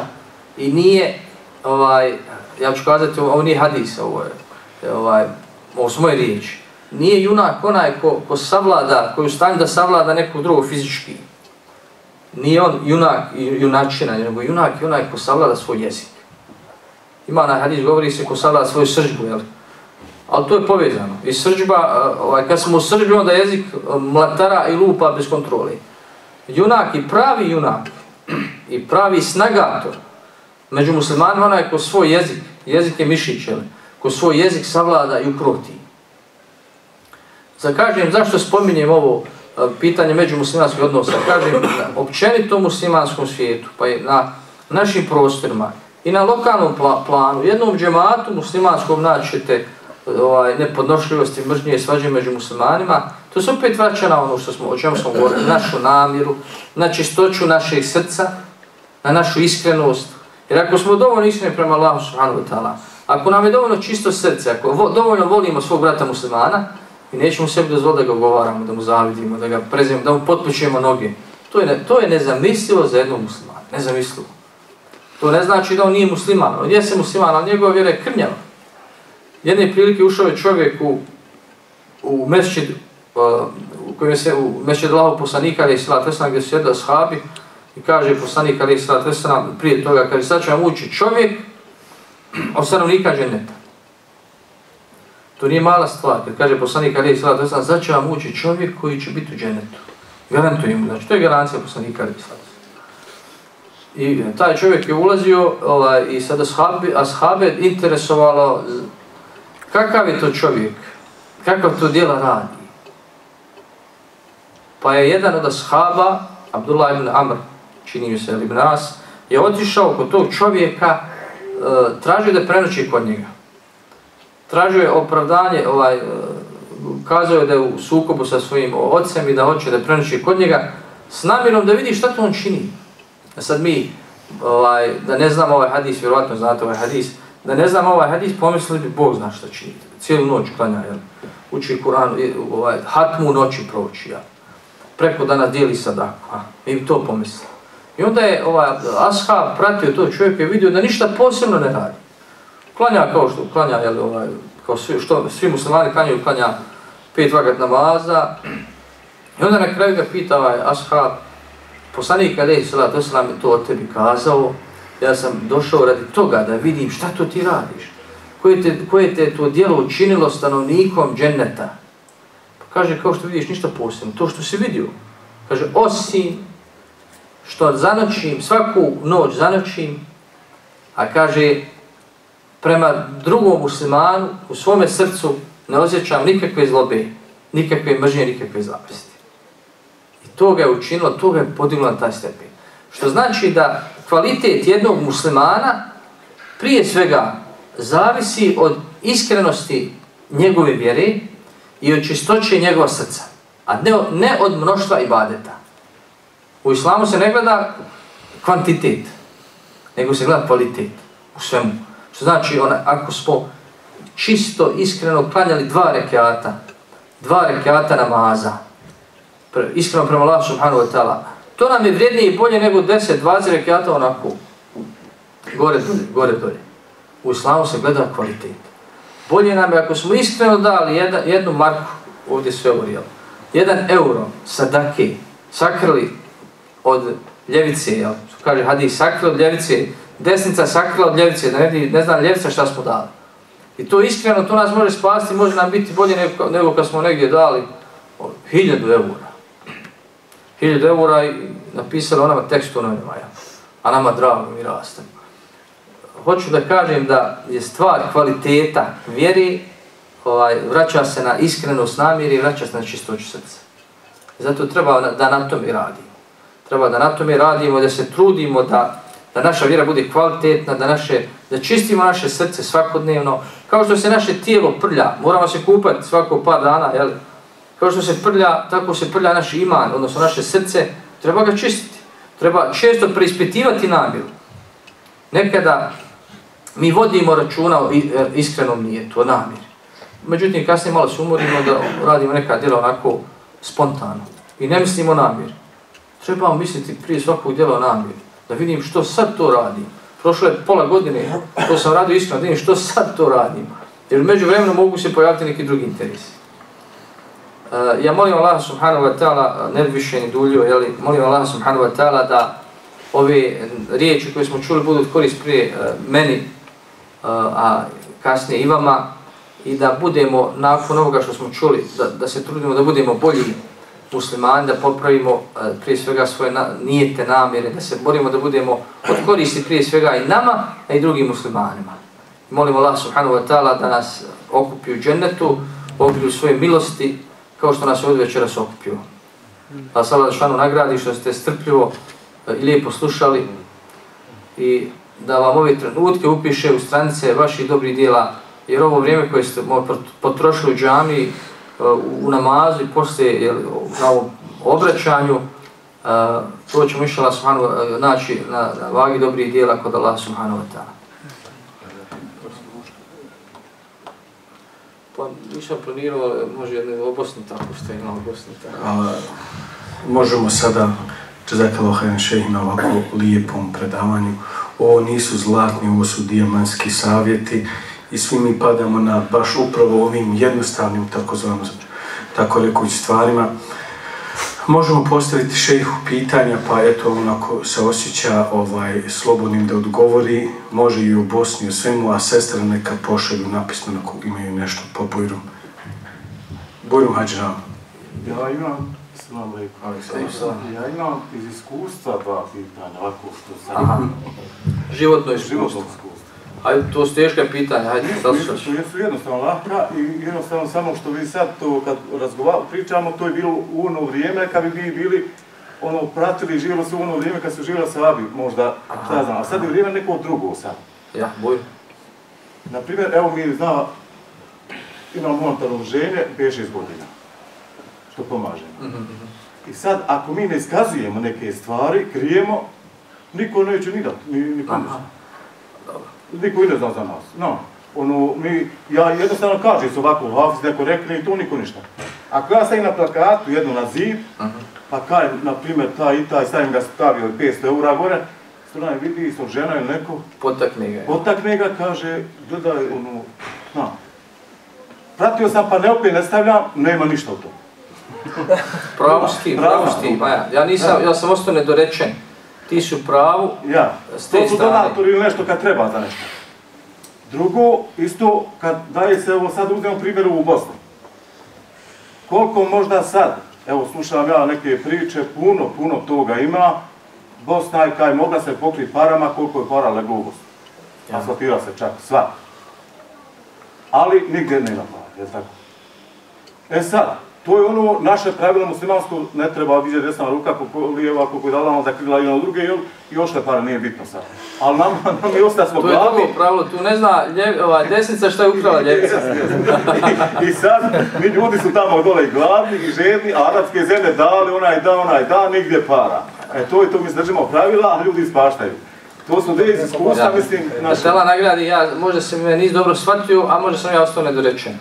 I nije, ovaj, ja ću kazati, ovo nije hadis, ovo je, ovaj, ovo su moje riječi. Nije junak onaj ko, ko savlada, koji ustane da savlada nekog drugog fizički nije on junak i junačina, nego junak i onaj ko savlada svoj jezik. Ima na hadis, govori se ko savlada svoju srđbu, jel? Ali to je povezano. I srđba, eh, ovaj, kad smo u srđbi, onda jezik eh, mlatara i lupa bez kontrole. Junak i pravi junak i pravi snagator među muslimanima onaj ko svoj jezik, jezik je mišić, jel? ko svoj jezik savlada i ukroti. Zakažem, zašto spominjem ovo pitanje međumuslimanskih odnosa, kažem, općenito u muslimanskom svijetu, pa i na našim prostorima i na lokalnom pla planu, jednom džematu muslimanskom naćete ovaj, nepodnošljivosti, mržnje i svađe među muslimanima, to se opet vraća na ono što smo, o čemu smo govorili, našu namjeru, na čistoću našeg srca, na našu iskrenost. Jer ako smo dovoljno iskreni prema Allahu subhanahu wa ta'ala, ako nam je dovoljno čisto srce, ako vo, dovoljno volimo svog brata muslimana, i nećemo sebi dozvoliti da ga govaramo, da mu zavidimo, da ga prezimo, da mu potpućujemo noge. To je, ne, to je nezamislivo za jednog muslimana, nezamislivo. To ne znači da on nije musliman, on jeste musliman, ali njegova vjera je krnjava. Jedne prilike ušao je čovjek u, u mešćid, uh, u kojem se u mešćid lavo poslanika, ali je sila tesna, gdje su jedla shabi, i kaže poslanik, ali je sila tesna, prije toga, kaže, sad će vam ući čovjek od stanovnika dženeta. To nije mala stvar, kad kaže poslanik, ali je sila Tesana, sad će vam ući čovjek koji će biti u dženetu. Garantujem, znači, to je garancija poslanika, ali je I e, taj čovjek je ulazio ovaj, i sada ashabi, ashabe interesovalo kakav je to čovjek, kakav to djela radi. Pa je jedan od ashaba, Abdullah ibn Amr, čini mi se, ibn As, je otišao kod tog čovjeka, e, tražio da prenoći kod njega. Tražio je opravdanje, ovaj, e, kazao je da je u sukobu sa svojim ocem i da hoće da prenoći kod njega, s namjerom da vidi šta to on čini. A sad mi, ovaj, da ne znam ovaj hadis, vjerovatno znate ovaj hadis, da ne znam ovaj hadis, pomislili bi Bog zna šta čini. Cijelu noć klanja, jel? uči Kur'an, ovaj, hatmu noći proći, jel? preko dana dijeli sadaku, a? mi bi to pomislili. I onda je ovaj ashab pratio to čovjek i vidio da ništa posebno ne radi. Klanja kao što klanja, jel, ovaj, kao svi, što, svi muslimani klanjaju, klanja pet vagat namaza. I onda na kraju ga pita ovaj ashab, poslanik alaihi salatu wasalam je to o tebi kazao, ja sam došao radi toga da vidim šta to ti radiš, koje te, koje te to dijelo učinilo stanovnikom dženneta. Pa kaže, kao što vidiš, ništa posebno, to što si vidio. Kaže, osim što zanočim, svaku noć zanočim, a kaže, prema drugom muslimanu, u svome srcu ne osjećam nikakve zlobe, nikakve mržnje, nikakve zapresti to ga je učinilo, to ga je podiglo na taj stepen. Što znači da kvalitet jednog muslimana prije svega zavisi od iskrenosti njegove vjere i od čistoće njegova srca, a ne, ne od mnoštva ibadeta. U islamu se ne gleda kvantitet, nego se gleda kvalitet u svemu. Što znači, ona, ako smo čisto, iskreno klanjali dva rekiata, dva rekiata namaza, iskreno prema Allah subhanahu wa ta'ala. To nam je vrijednije i bolje nego 10, 20 rekiata onako. Gore dolje, gore dolje. U islamu se gleda kvalitet. Bolje nam je ako smo iskreno dali jedan, jednu marku, ovdje sve ovo jel, jedan euro sadake, sakrili od ljevice, jel, kaže hadis, sakrili od ljevice, desnica sakrila od ljevice, da ne, ne znam ljevica šta smo dali. I to iskreno, to nas može spasti, može nam biti bolje nego, nego kad smo negdje dali hiljadu eura. 1000 eura i napisali onama tekst u novinama, ja. a nama drago mi rastem. Hoću da kažem da je stvar kvaliteta vjeri, ovaj, vraća se na iskrenost namjeri i vraća se na čistoću srca. Zato treba da na tome radimo. Treba da na tome radimo, da se trudimo da, da naša vjera bude kvalitetna, da, naše, da čistimo naše srce svakodnevno. Kao što se naše tijelo prlja, moramo se kupati svako par dana, jel? Kao što se prlja, tako se prlja naš iman, odnosno naše srce, treba ga čistiti. Treba često preispitivati namjeru. Nekada mi vodimo računa o e, iskrenom nijetu, o namjeri. Međutim, kasnije malo se umorimo da radimo neka djela onako spontano. I ne mislimo namjer. Trebamo misliti prije svakog djela o namjeri. Da vidim što sad to radim. Prošlo je pola godine, to sam radio iskreno, da vidim što sad to radim. Jer među vremenu mogu se pojaviti neki drugi interesi. Uh, e, ja molim Allah subhanahu wa ta'ala, ne bi više ni duljio, jeli, molim Allah subhanahu wa ta'ala da ove riječi koje smo čuli budu korist prije uh, meni, uh, a kasnije i vama, i da budemo, nakon ovoga što smo čuli, da, da se trudimo da budemo bolji muslimani, da popravimo e, prije svega svoje na, nijete namjere, da se borimo da budemo od koristi prije svega i nama, a i drugim muslimanima. Molim Allah subhanahu wa ta'ala da nas okupi u džennetu, okupi u svoje milosti, kao što nas ovdje večeras okupio. Pa sada da šanu nagradi što ste strpljivo e, i lijepo slušali i da vam ove trenutke upiše u stranice vaših dobrih dijela, jer ovo vrijeme koje ste potrošili u džamiji, u namazu i poslije na ovom obraćanju, e, Uh, to ćemo išla subhanahu uh, naći na, na vagi dobrih dijela kod Allah subhanahu wa ta'ala. Pa nisam planirao, može jedne u Bosni tako što ima u Bosni tako. A, možemo sada Čezakalo Hajan Šeh na ovako lijepom predavanju. Ovo nisu zlatni, ovo su dijamanski savjeti i svi mi padamo na baš upravo ovim jednostavnim takozvanom tako rekući stvarima. Možemo postaviti šejhu pitanja, pa eto onako se osjeća ovaj slobodnim da odgovori, može i u Bosni u svemu, a sestra neka pošalju napisano ako imaju nešto po Bujrum. Bujrum Hadžram. Ja imam, alaikum, ja imam iz iskustva dva pitanja, ovako što sam... Aha. Životno iskustvo. Životno iskustvo. Hajde, to su teška pitanja, hajde, Nisu, saslušaš. nisu, jesu jednostavno lahka i jednostavno samo što vi sad to kad razgovaramo, pričamo, to je bilo u ono vrijeme kad bi vi bili ono pratili, živjelo se u ono vrijeme kad su živjela sa Abi, možda, šta znam, a sad je vrijeme neko drugo sad. Ja, Bujrum. Na primjer, evo mi zna, imamo monetarno ženje, 5-6 godina, što pomaže. Mhm, I sad, ako mi ne iskazujemo neke stvari, krijemo, niko neće ni dati, ni, ni pomoći. Niko i ne zna za nas. No, ono, mi, ja jednostavno kažem se ovako, Hafiz neko rekne i to niko ništa. Ako ja stavim na plakatu jednu na zid, Aha. pa kaj, na primjer, taj i taj, stavim ga stavio 500 eura gore, strana vidi isto žena ili neko, Potakni ga. potakne ga, kaže, gledaj, ono, na, pratio sam pa ne opet ne stavljam, nema ništa u tom. Pravo ti, pravo ti, Maja. Ja nisam, ja sam ostao nedorečen. Ti si u pravu, Ja, to su strane. donatori ili nešto kad treba za nešto. Drugo, isto, kad daje se, evo sad uzmemo primjer u Bosni. Koliko možda sad, evo slušam ja neke priče, puno, puno toga ima, Bosna je kaj mogla se pokriti parama, koliko je para leglo u Bosni. Ja. Asfaltira se čak sva. Ali nigdje nema para, je tako? E sad, to je ono naše pravilo muslimansko, ne treba vidjeti desna ruka, kako lijeva, kako je dala za krila i ono druge, jel? I ošle pare, nije bitno sad. Ali nam, nam je osta smo to je drugo pravilo, tu ne zna ljev, ova, desnica šta je ukrala ljevica. I, I sad, mi ljudi su tamo dole i gladni i žedni, a arapske zemlje dali, onaj da, onaj da, nigdje para. E to je to, mi se držimo pravila, a ljudi ispaštaju. To su de iz iskustva, mislim, Da naše. te Allah nagradi, ja, možda se me nisi dobro shvatio, a možda sam ja ostao nedorečen.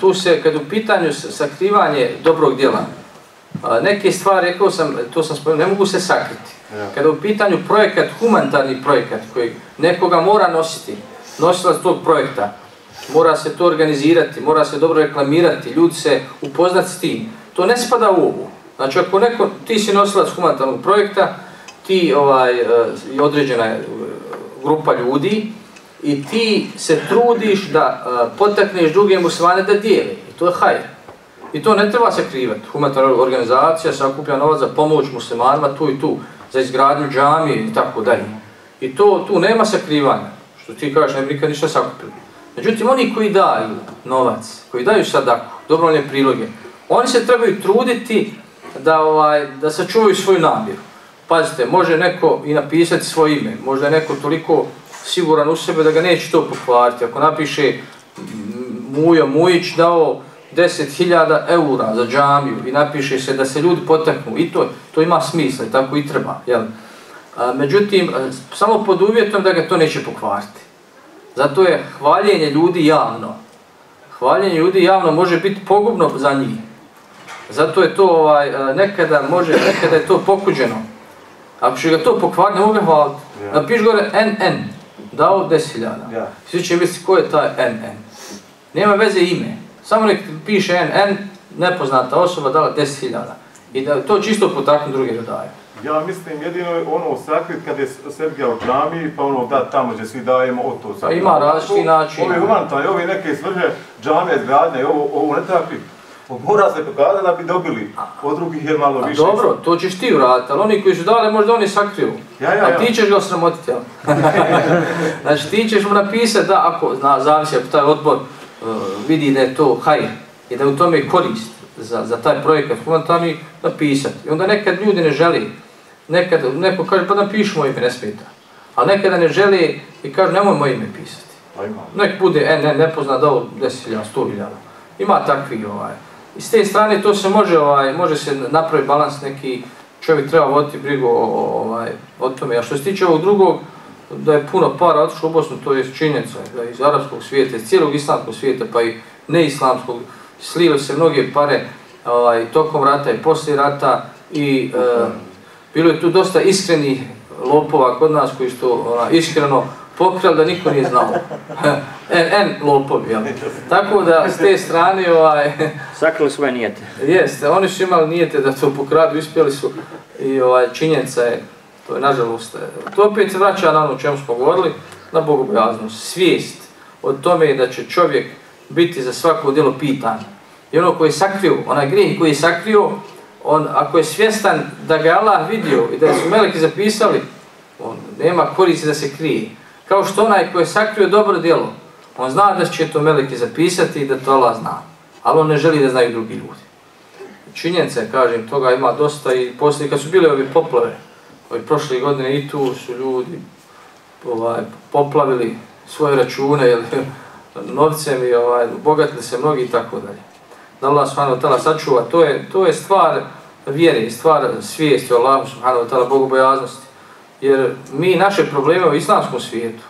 Tu se, kad u pitanju sakrivanje dobrog djela, neke stvari, rekao sam, to sam spomenuo, ne mogu se sakriti. Kada u pitanju projekat, humanitarni projekat koji nekoga mora nositi, nosilac tog projekta, mora se to organizirati, mora se dobro reklamirati, ljudi se upoznati s tim. To ne spada u ovu. Znači ako neko, ti si nosilac humanitarnog projekta, ti ovaj, e, i određena je, e, grupa ljudi i ti se trudiš da uh, potakneš druge muslimane da dijeli. I to je hajr. I to ne treba se krivati. Humanitarna organizacija sakuplja novac za pomoć muslimanima tu i tu, za izgradnju džamije i tako dalje. I to tu nema sakrivanja, što ti kažeš, ne bi nikad ništa sakupili. Međutim, oni koji daju novac, koji daju sadaku, dobrovoljne priloge, oni se trebaju truditi da, ovaj, da sačuvaju svoju namjeru. Pazite, može neko i napisati svoje ime, možda je neko toliko siguran u sebe da ga neće to pokvariti. Ako napiše Mujo Mujić dao 10.000 eura za džamiju i napiše se da se ljudi potaknu i to, to ima smisla i tako i treba. Jel? A, međutim, a, samo pod uvjetom da ga to neće pokvariti. Zato je hvaljenje ljudi javno. Hvaljenje ljudi javno može biti pogubno za njih. Zato je to ovaj, a, nekada može, nekada je to pokuđeno. Ako će ga to pokvariti, ne mogu ga hvaliti. Napiš gore NN, dao 10.000. Ja. Svi će misliti ko je taj NN. Nema veze ime. Samo nek piše NN, nepoznata osoba dala 10.000. I da to čisto potaknu druge da daju. Ja mislim jedino je ono sakrit kad je Sergija u džami, pa ono da tamo gdje svi dajemo, o to sakrit. ima različiti način. Ovi humanitarni, ovi neke svrhe, džame, zgradnje, ovo, ovo ne treba kriti. Mora se pokazati da bi dobili, od drugih je malo A više. dobro, to ćeš ti uraditi, ali oni koji su dali možda oni sakriju. Ja, ja, A ja. ti ćeš ga osramotiti, jel? znači ti ćeš mu napisati da ako, zna, zavisi ako taj odbor uh, vidi da je to hajr i da u tome korist za, za taj projekat humanitarni, napisati. I onda nekad ljudi ne želi, nekad neko kaže pa napiši moje ime, ne smeta. A nekada ne želi i kaže nemoj moje ime pisati. Pa ima. Nek bude, e, ne, nepoznat dao 10.000, 100.000. Ima takvi, ovaj. I s te strane to se može, ovaj, može se napraviti balans neki čovjek treba voditi brigu o, ovaj, o tome. A što se tiče ovog drugog, da je puno para otišlo u Bosnu, to je činjenica, da iz arapskog svijeta, iz cijelog islamskog svijeta, pa i neislamskog, slile se mnoge pare ovaj, tokom rata i poslije rata i e, bilo je tu dosta iskrenih lopova kod nas koji što ona, iskreno pokrali da niko nije znao. en, en lopovi, jel? Tako da s te strane ovaj... Sakrili svoje nijete. Jeste, oni su imali nijete da to pokradu, ispjeli su i ovaj, činjenica je, to je nažalost, to opet se vraća na ono o čemu smo govorili, na bogobojaznost, svijest o tome da će čovjek biti za svako djelo pitan. I ono koji je sakrio, onaj grijeh koji je sakrio, on, ako je svjestan da ga Allah vidio i da su meleki zapisali, on nema koristi da se krije. Kao što onaj koji je sakrio dobro djelo, on zna da će to meleki zapisati i da to Allah zna. Ali on ne želi da znaju drugi ljudi. Činjenice, kažem, toga ima dosta i poslije kad su bile ove poplave, ove prošle godine i tu su ljudi ovaj, poplavili svoje račune, jel, novcem i ovaj, bogatili se mnogi i tako dalje. Da Allah subhanahu wa ta'ala sačuva, to je, to je stvar vjere, stvar svijesti o Allahu subhanahu wa ta'ala, bogobojaznosti. Jer mi naše probleme u islamskom svijetu,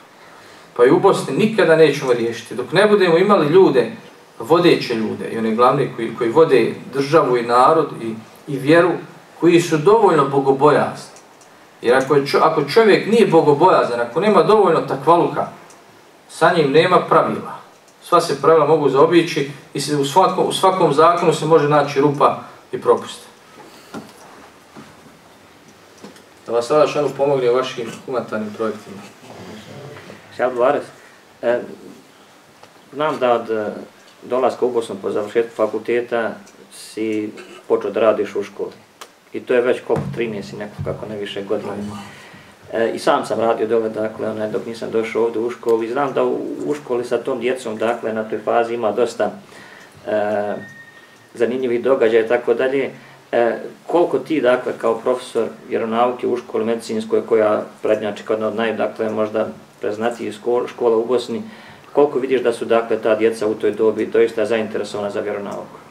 pa i u Bosni, nikada nećemo riješiti. Dok ne budemo imali ljude, vodeće ljude, i one glavne koji, koji vode državu i narod i, i vjeru, koji su dovoljno bogobojazni. Jer ako, je, ako čovjek nije bogobojazan, ako nema dovoljno takvaluka, sa njim nema pravila. Sva se pravila mogu zaobići i se u, svakom, u svakom zakonu se može naći rupa i propust. Da vas sada šanu pomogne u vašim humanitarnim projektima. Sjab Dvares, e, znam da od e, dolaska u Bosnu po završetku fakulteta si počeo da radiš u školi. I to je već koliko, tri i nekako, kako ne više godina. E, I sam sam radio dole, dakle, onaj, dok nisam došao ovdje u školu. I znam da u, u školi sa tom djecom, dakle, na toj fazi ima dosta e, zanimljivih događaja i tako dalje. E, koliko ti, dakle, kao profesor vjeronauke u školi medicinskoj, koja prednjači kod od naj, dakle, možda preznatiji škola, u Bosni, koliko vidiš da su, dakle, ta djeca u toj dobi doista zainteresovana za vjeronauku?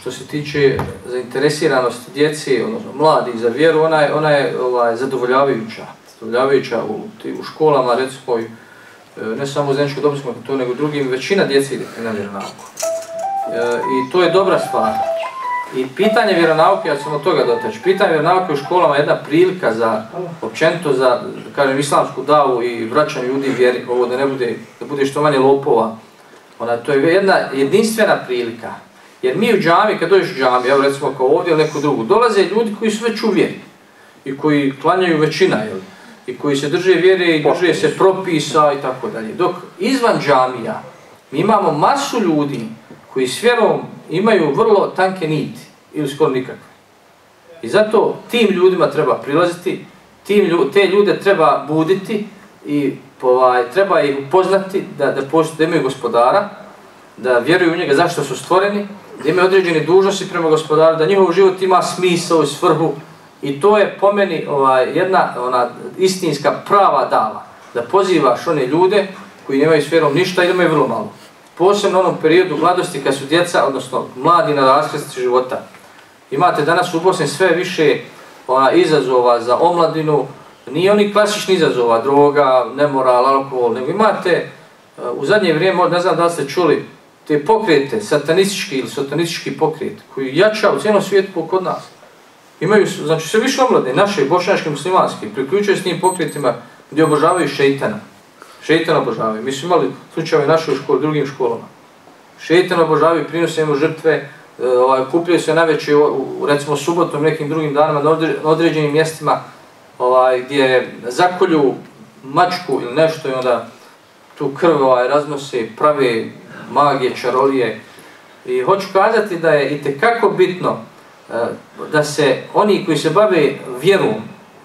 što se tiče zainteresiranosti djece, odnosno mladi za vjeru, ona je, ona je ovaj, zadovoljavajuća. Zadovoljavajuća u, u školama, recimo, e, ne samo u Zeničkoj dobrskom to nego drugim, većina djece ide na vjeronauku. E, I to je dobra stvar. I pitanje vjeronauke, ja sam od toga dotač, pitanje vjeronauke u školama je jedna prilika za, općenito za, kažem, islamsku davu i vraćanje ljudi vjeri, ovo da ne bude, da bude što manje lopova. Ona, to je jedna jedinstvena prilika. Jer mi u džami, kad dođeš u džami, evo recimo kao ovdje ili neku drugu, dolaze ljudi koji su već uvjeri i koji klanjaju većina, jel? i koji se drže vjere i drže se propisa i tako dalje. Dok izvan džamija mi imamo masu ljudi koji s vjerom imaju vrlo tanke niti ili skoro nikakve. I zato tim ljudima treba prilaziti, tim lju, te ljude treba buditi i ovaj, treba ih upoznati da, da, posto, da imaju gospodara, da vjeruju u njega zašto su stvoreni, da imaju određene dužnosti prema gospodaru, da njihov život ima smisao i svrhu. I to je po meni ovaj, jedna ona istinska prava dava. Da pozivaš one ljude koji nemaju s vjerom ništa ili imaju vrlo malo. Posebno u onom periodu mladosti kad su djeca, odnosno mladi na raskrsти života. Imate danas u Bosni sve više ona, izazova za omladinu. Nije oni klasični izazova, droga, nemoral, alkohol, nego imate e, u zadnje vrijeme, ne znam da ste čuli, te pokrete, satanistički ili satanistički pokret, koji jača u cijelom svijetu kod nas, imaju, znači sve više omlade, naše bošnjačke, muslimanske, priključuju s tim pokretima gdje obožavaju šeitana. Šeitan obožavaju. Mi smo imali slučajeve našoj školi, drugim školama. Šeitan obožavaju, prinose mu žrtve, e, ovaj, kupljaju se najveće, recimo subotom, nekim drugim danima, na određenim mjestima, ovaj, gdje zakolju mačku ili nešto i onda tu krv ovaj, raznose, prave magije, čarolije. I hoću kazati da je i kako bitno e, da se oni koji se bave vjerom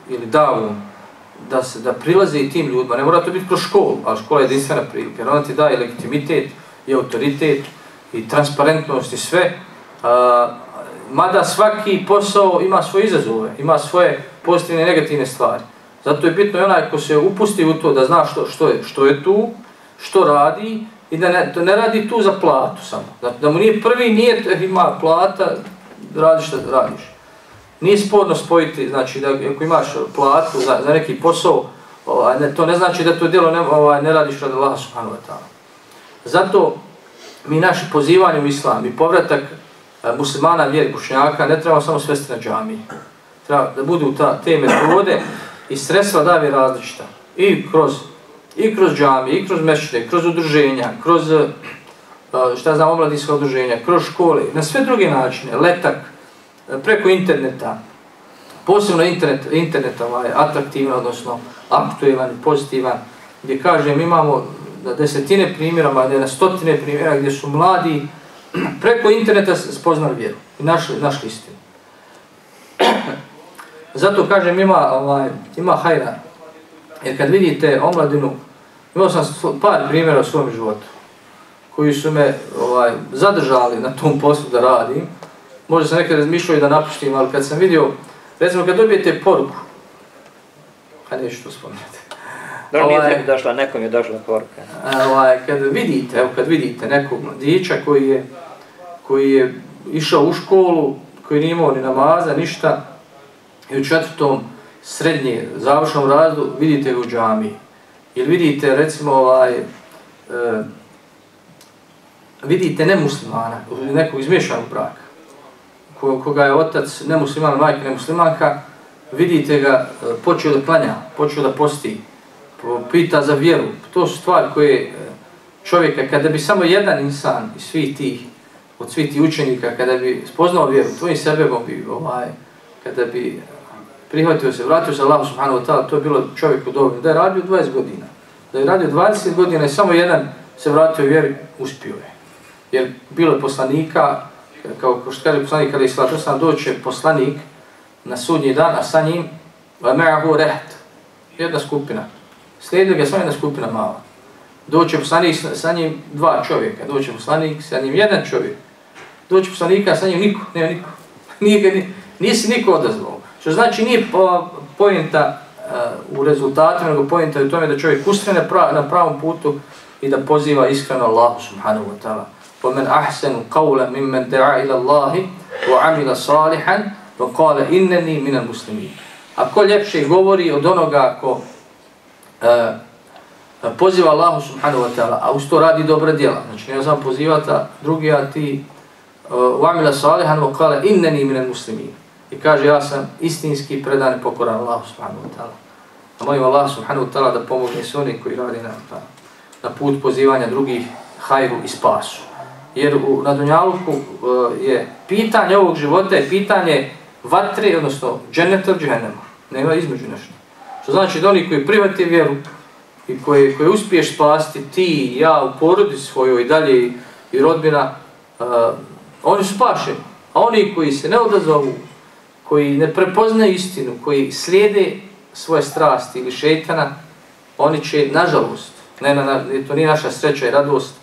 ili davom, da se da prilaze i tim ljudima, ne mora to biti kroz školu, a škola je jedinstvena prilika, jer ona ti daje legitimitet i autoritet i transparentnost i sve, uh, mada svaki posao ima svoje izazove, ima svoje pozitivne i negativne stvari. Zato je bitno i onaj ko se upusti u to da zna što, što, je, što je tu, što radi i da ne, da ne radi tu za platu samo. Da, da mu nije prvi nijet, e, ima plata, radiš što radiš. Nije sporno spojiti, znači da ako imaš platu za, za neki posao, ovaj, ne, to ne znači da to djelo ne, ovaj, ne radiš radi Allaha subhanahu wa ta'ala. Zato mi naše pozivanje u islam i povratak eh, muslimana vjeri bošnjaka ne treba samo svesti na džamiji. Treba da budu ta, te metode i sredstva bi različita. I kroz, i kroz džamije, i kroz mešće, kroz udruženja, kroz eh, šta znam, omladinska udruženja, kroz škole, na sve druge načine, letak, preko interneta, posebno internet, internet ovaj, atraktivan, odnosno aktuelan, pozitivan, gdje kažem imamo na desetine primjera, ne na stotine primjera gdje su mladi preko interneta spoznali vjeru i našli, našli istinu. Zato kažem ima, ovaj, ima hajra. Jer kad vidite omladinu, imao sam par primjera u svom životu koji su me ovaj, zadržali na tom poslu da radim. Možda sam nekad razmišljao i da napuštim, ali kad sam vidio, recimo kad dobijete poruku, hajde neću to spomenuti, Dobro, ovaj, nije došla, nekom je došla poruka. Ovaj, kad vidite, evo kad vidite nekog mladića koji je, koji je išao u školu, koji nije imao ni namaza, ništa, i u četvrtom srednje završnom razdu vidite ga u džami. Ili vidite, recimo, ovaj, e, vidite nemuslimana, nekog izmješanog braka, koga je otac nemusliman, majka nemuslimanka, vidite ga, e, počeo da klanja, počeo da posti, pita za vjeru. To su stvari koje e, čovjeka, kada bi samo jedan insan iz svih tih, od svih tih učenika, kada bi spoznao vjeru, tvojim sebebom bi, ovaj, kada bi prihvatio se, vratio se Allah subhanahu wa ta'ala, to je bilo čovjeku dovoljno. Da je radio 20 godina, da je radio 20 godina i samo jedan se vratio vjeri, uspio je. Jer bilo je poslanika, kao, kao što kaže poslanik, kada je slatio sam doće poslanik na sudnji dan, a sa njim, va me'ahu reht, jedna skupina, Slijedila ga samo jedna skupina mala. Doće poslanik sa njim dva čovjeka, doće poslanik sa njim jedan čovjek. Doće poslanika sa njim niko, nema niko. Nije, ga, nije, nije se niko odazvao. Što znači nije po, pojenta uh, eh, u rezultatima, nego pojenta u tome da čovjek ustrene pra, na pravom putu i da poziva iskreno Allahu subhanahu wa ta'ala. وَمَنْ أَحْسَنُ قَوْلًا مِمَّنْ دَعَا إِلَى اللَّهِ وَعَمِلَ صَالِحًا وَقَالَ إِنَّنِي مِنَ الْمُسْلِمِينَ A ko ljepše govori od onoga ko uh, poziva Allahu subhanahu wa ta'ala, a uz to radi dobra djela. Znači, ne znam pozivata drugi, a ti uamila uh, salihan wa kale inneni minel muslimin. I kaže, ja sam istinski predan i pokoran Allahu subhanahu wa ta'ala. A molim Allah subhanahu wa ta'ala da pomogne se oni koji radi na, na, na put pozivanja drugih hajru i spasu. Jer u, na Dunjaluku uh, je pitanje ovog života je pitanje vatre, odnosno dženeta od dženema. Nema između nešto. Što znači da oni koji privati vjeru i koji, koji uspiješ spasti ti, ja u porodi svojoj i dalje i rodbina, uh, oni su spašeni. A oni koji se ne odazovu, koji ne prepoznaju istinu, koji slijede svoje strasti ili šetana, oni će, nažalost, ne, na, to nije naša sreća i radost,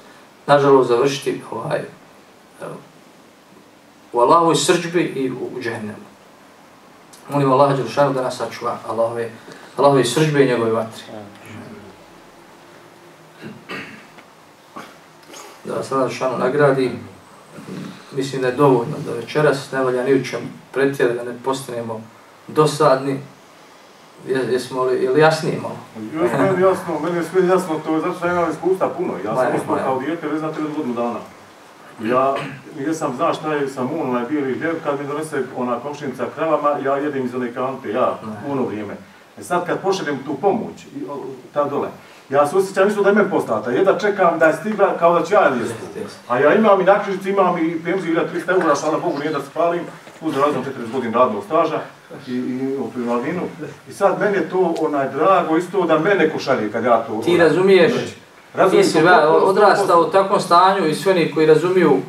nažalost završiti ovaj, u Allahovoj srđbi i u džehennemu. Molim Allah da nas sačuva Allahove Allahove srđbe i njegove vatre. Da sada Đelšanu nagradi, mislim da je dovoljno da večeras ne valja ni u čem pretjera da ne postanemo dosadni. Jesmo li, je li jasnije malo? Još meni jasno, meni je sve jasno, to je zato što ja imam iskustva puno. Ja sam uspio kao dijete, već znate od godinu dana. Ja nisam znao šta je sam un, onaj bijeli hljeb, kad mi donese ona komšinica kravama, ja jedem iz one kante, ja, u ono vrijeme. E sad kad pošaljem tu pomoć, ta dole, ja se osjećam isto da men postata, jedna čekam da je stigla kao da ću ja jestu. A ja imam i nakrižici, imam i penziju, ila 300 eura, hvala Bogu, nije da se spalim, uz raznom 40 godina radnog staža i, i u tu invalidinu. I sad meni je to onaj drago isto da mene košalje kad ja to... Ti razumiješ, ti si odrastao u takvom stanju i sve oni koji razumiju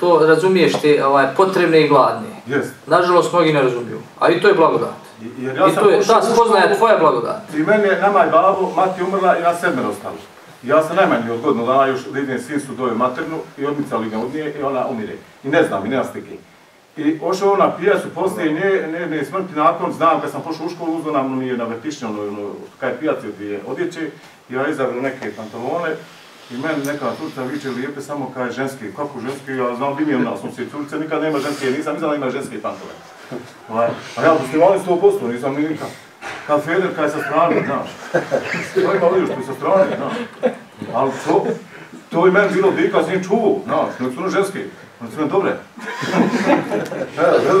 to razumiješ te ovaj, potrebne i gladne. Yes. Nažalost, mnogi ne razumiju. A i to je blagodat. Jer ja I to je, ta spoznaja tvoja blagodat. I meni je, nama je babo, mati umrla i na sedmer ostalo. Ja sam najmanji od godinu dana, još lidine sin su doju maternu i odmicali ga od nje i ona umire. I ne znam, i nema slike. I ošao na pijacu, poslije ne, ne, ne smrti nakon, znam kad sam pošao u školu, uzao nam nije na vrtišnje, ono, ono, kaj pijaci odvije odjeće, ja izabrao neke pantalone I meni neka curica viče lijepe samo kaj ženski. Kako ženski? Ja znam bi mi ona sam se curice, nikad nema ženske, nisam mislila ima ženske pantalone. Ovaj, A ja postivali 100%, nisam nikad. Kad Feder kaj sa strane, znaš. Ovaj to ima vidiš tu sa strane, znaš. Ali to, to i meni bilo dika, s njim čuvu, znaš, nek su ono. Su meni dobre.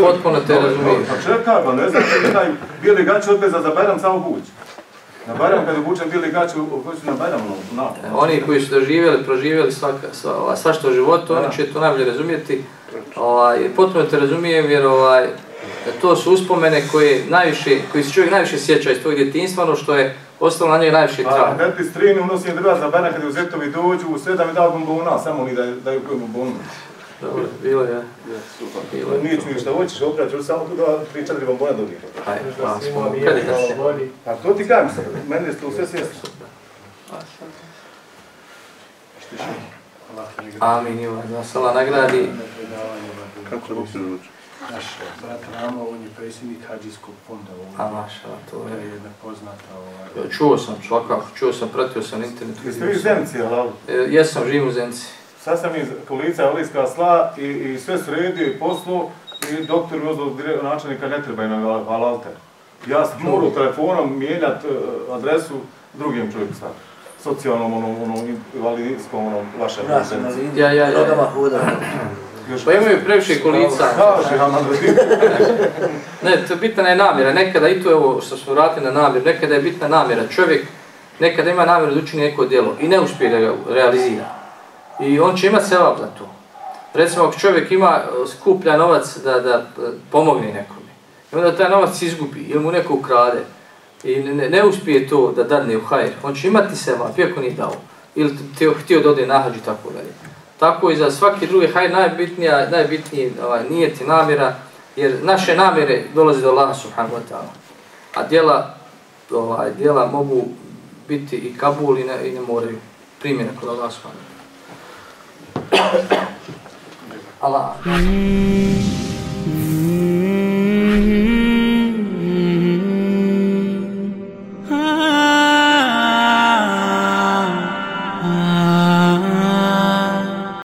Potpuno te razumijem. Pa čekaj, pa ne znam, ti taj bijeli gaće odbeza za Bajram samo buć. Na Bajram kad obučem bijeli gaće, koji su na Bajram, ono, na. Oni koji su doživjeli, proživjeli svaka, sva, ova, svašta u životu, oni će to najbolje razumijeti. Ovaj, potpuno te razumijem jer ovaj, to su uspomene koje najviše, koji se čovjek najviše sjeća iz tvojeg djetinjstva, ono što je ostalo na njoj najviše A traga. kad ti strini unosim drva za Bajram kad u zetovi dođu, sve da mi dao bombona, samo oni daju, daju koju bombonu. Dobro, bilo je. Bilo je. Nije čuju šta hoćeš, oprat ću samo tu da tri četiri bombona dobije. Ajde, hvala smo. Kad je da se? A to ti kažem sad, meni je to sve svjesno. Amin, Ivan, da se Allah nagradi. Kako se Bog priruči? Naš brat Ramo, on je predsjednik Hadžijskog fonda A maša, to To je je. jedna poznata ovaj... Čuo sam, svakako, čuo sam, pratio sam na internetu. Jeste vi zemci, jel? E, Jesam, živim u Zenci. Sad sam iz kolica Olijska sla i, i sve sredio i poslu i doktor mi dire- načelnika ne treba na Valalter. Ja sam morao telefonom mijenjat uh, adresu drugim čovjeku sad. Socijalnom, ono, ono, invalidskom, ono, vašem. Ja Ja, ja, ja. nogama huda. Još Pa imaju previše kolica. Ne, to bitna je namjera. Nekada i to je ovo što smo vratili na namjeru. Nekada je bitna namjera. Čovjek nekada ima namjeru da učini neko djelo i ne uspije da ga realizira. I on će imati sevap za to. Recimo, ako čovjek ima e, skuplja novac da, da e, pomogne nekome, i onda taj novac izgubi ili mu neko ukrade, i ne, ne, uspije to da dadne u hajr, on će imati sevap, iako nije dao. Ili te htio da ode na hađ tako dalje. Tako i za svaki drugi hajr najbitnija, najbitniji ovaj, nije ti namjera, jer naše namjere dolaze do Allaha subhanahu wa ta'ala. A djela, ovaj, djela mogu biti i kabul i ne, i ne moraju primjena kod Allaha subhanahu wa ta'ala. Allah.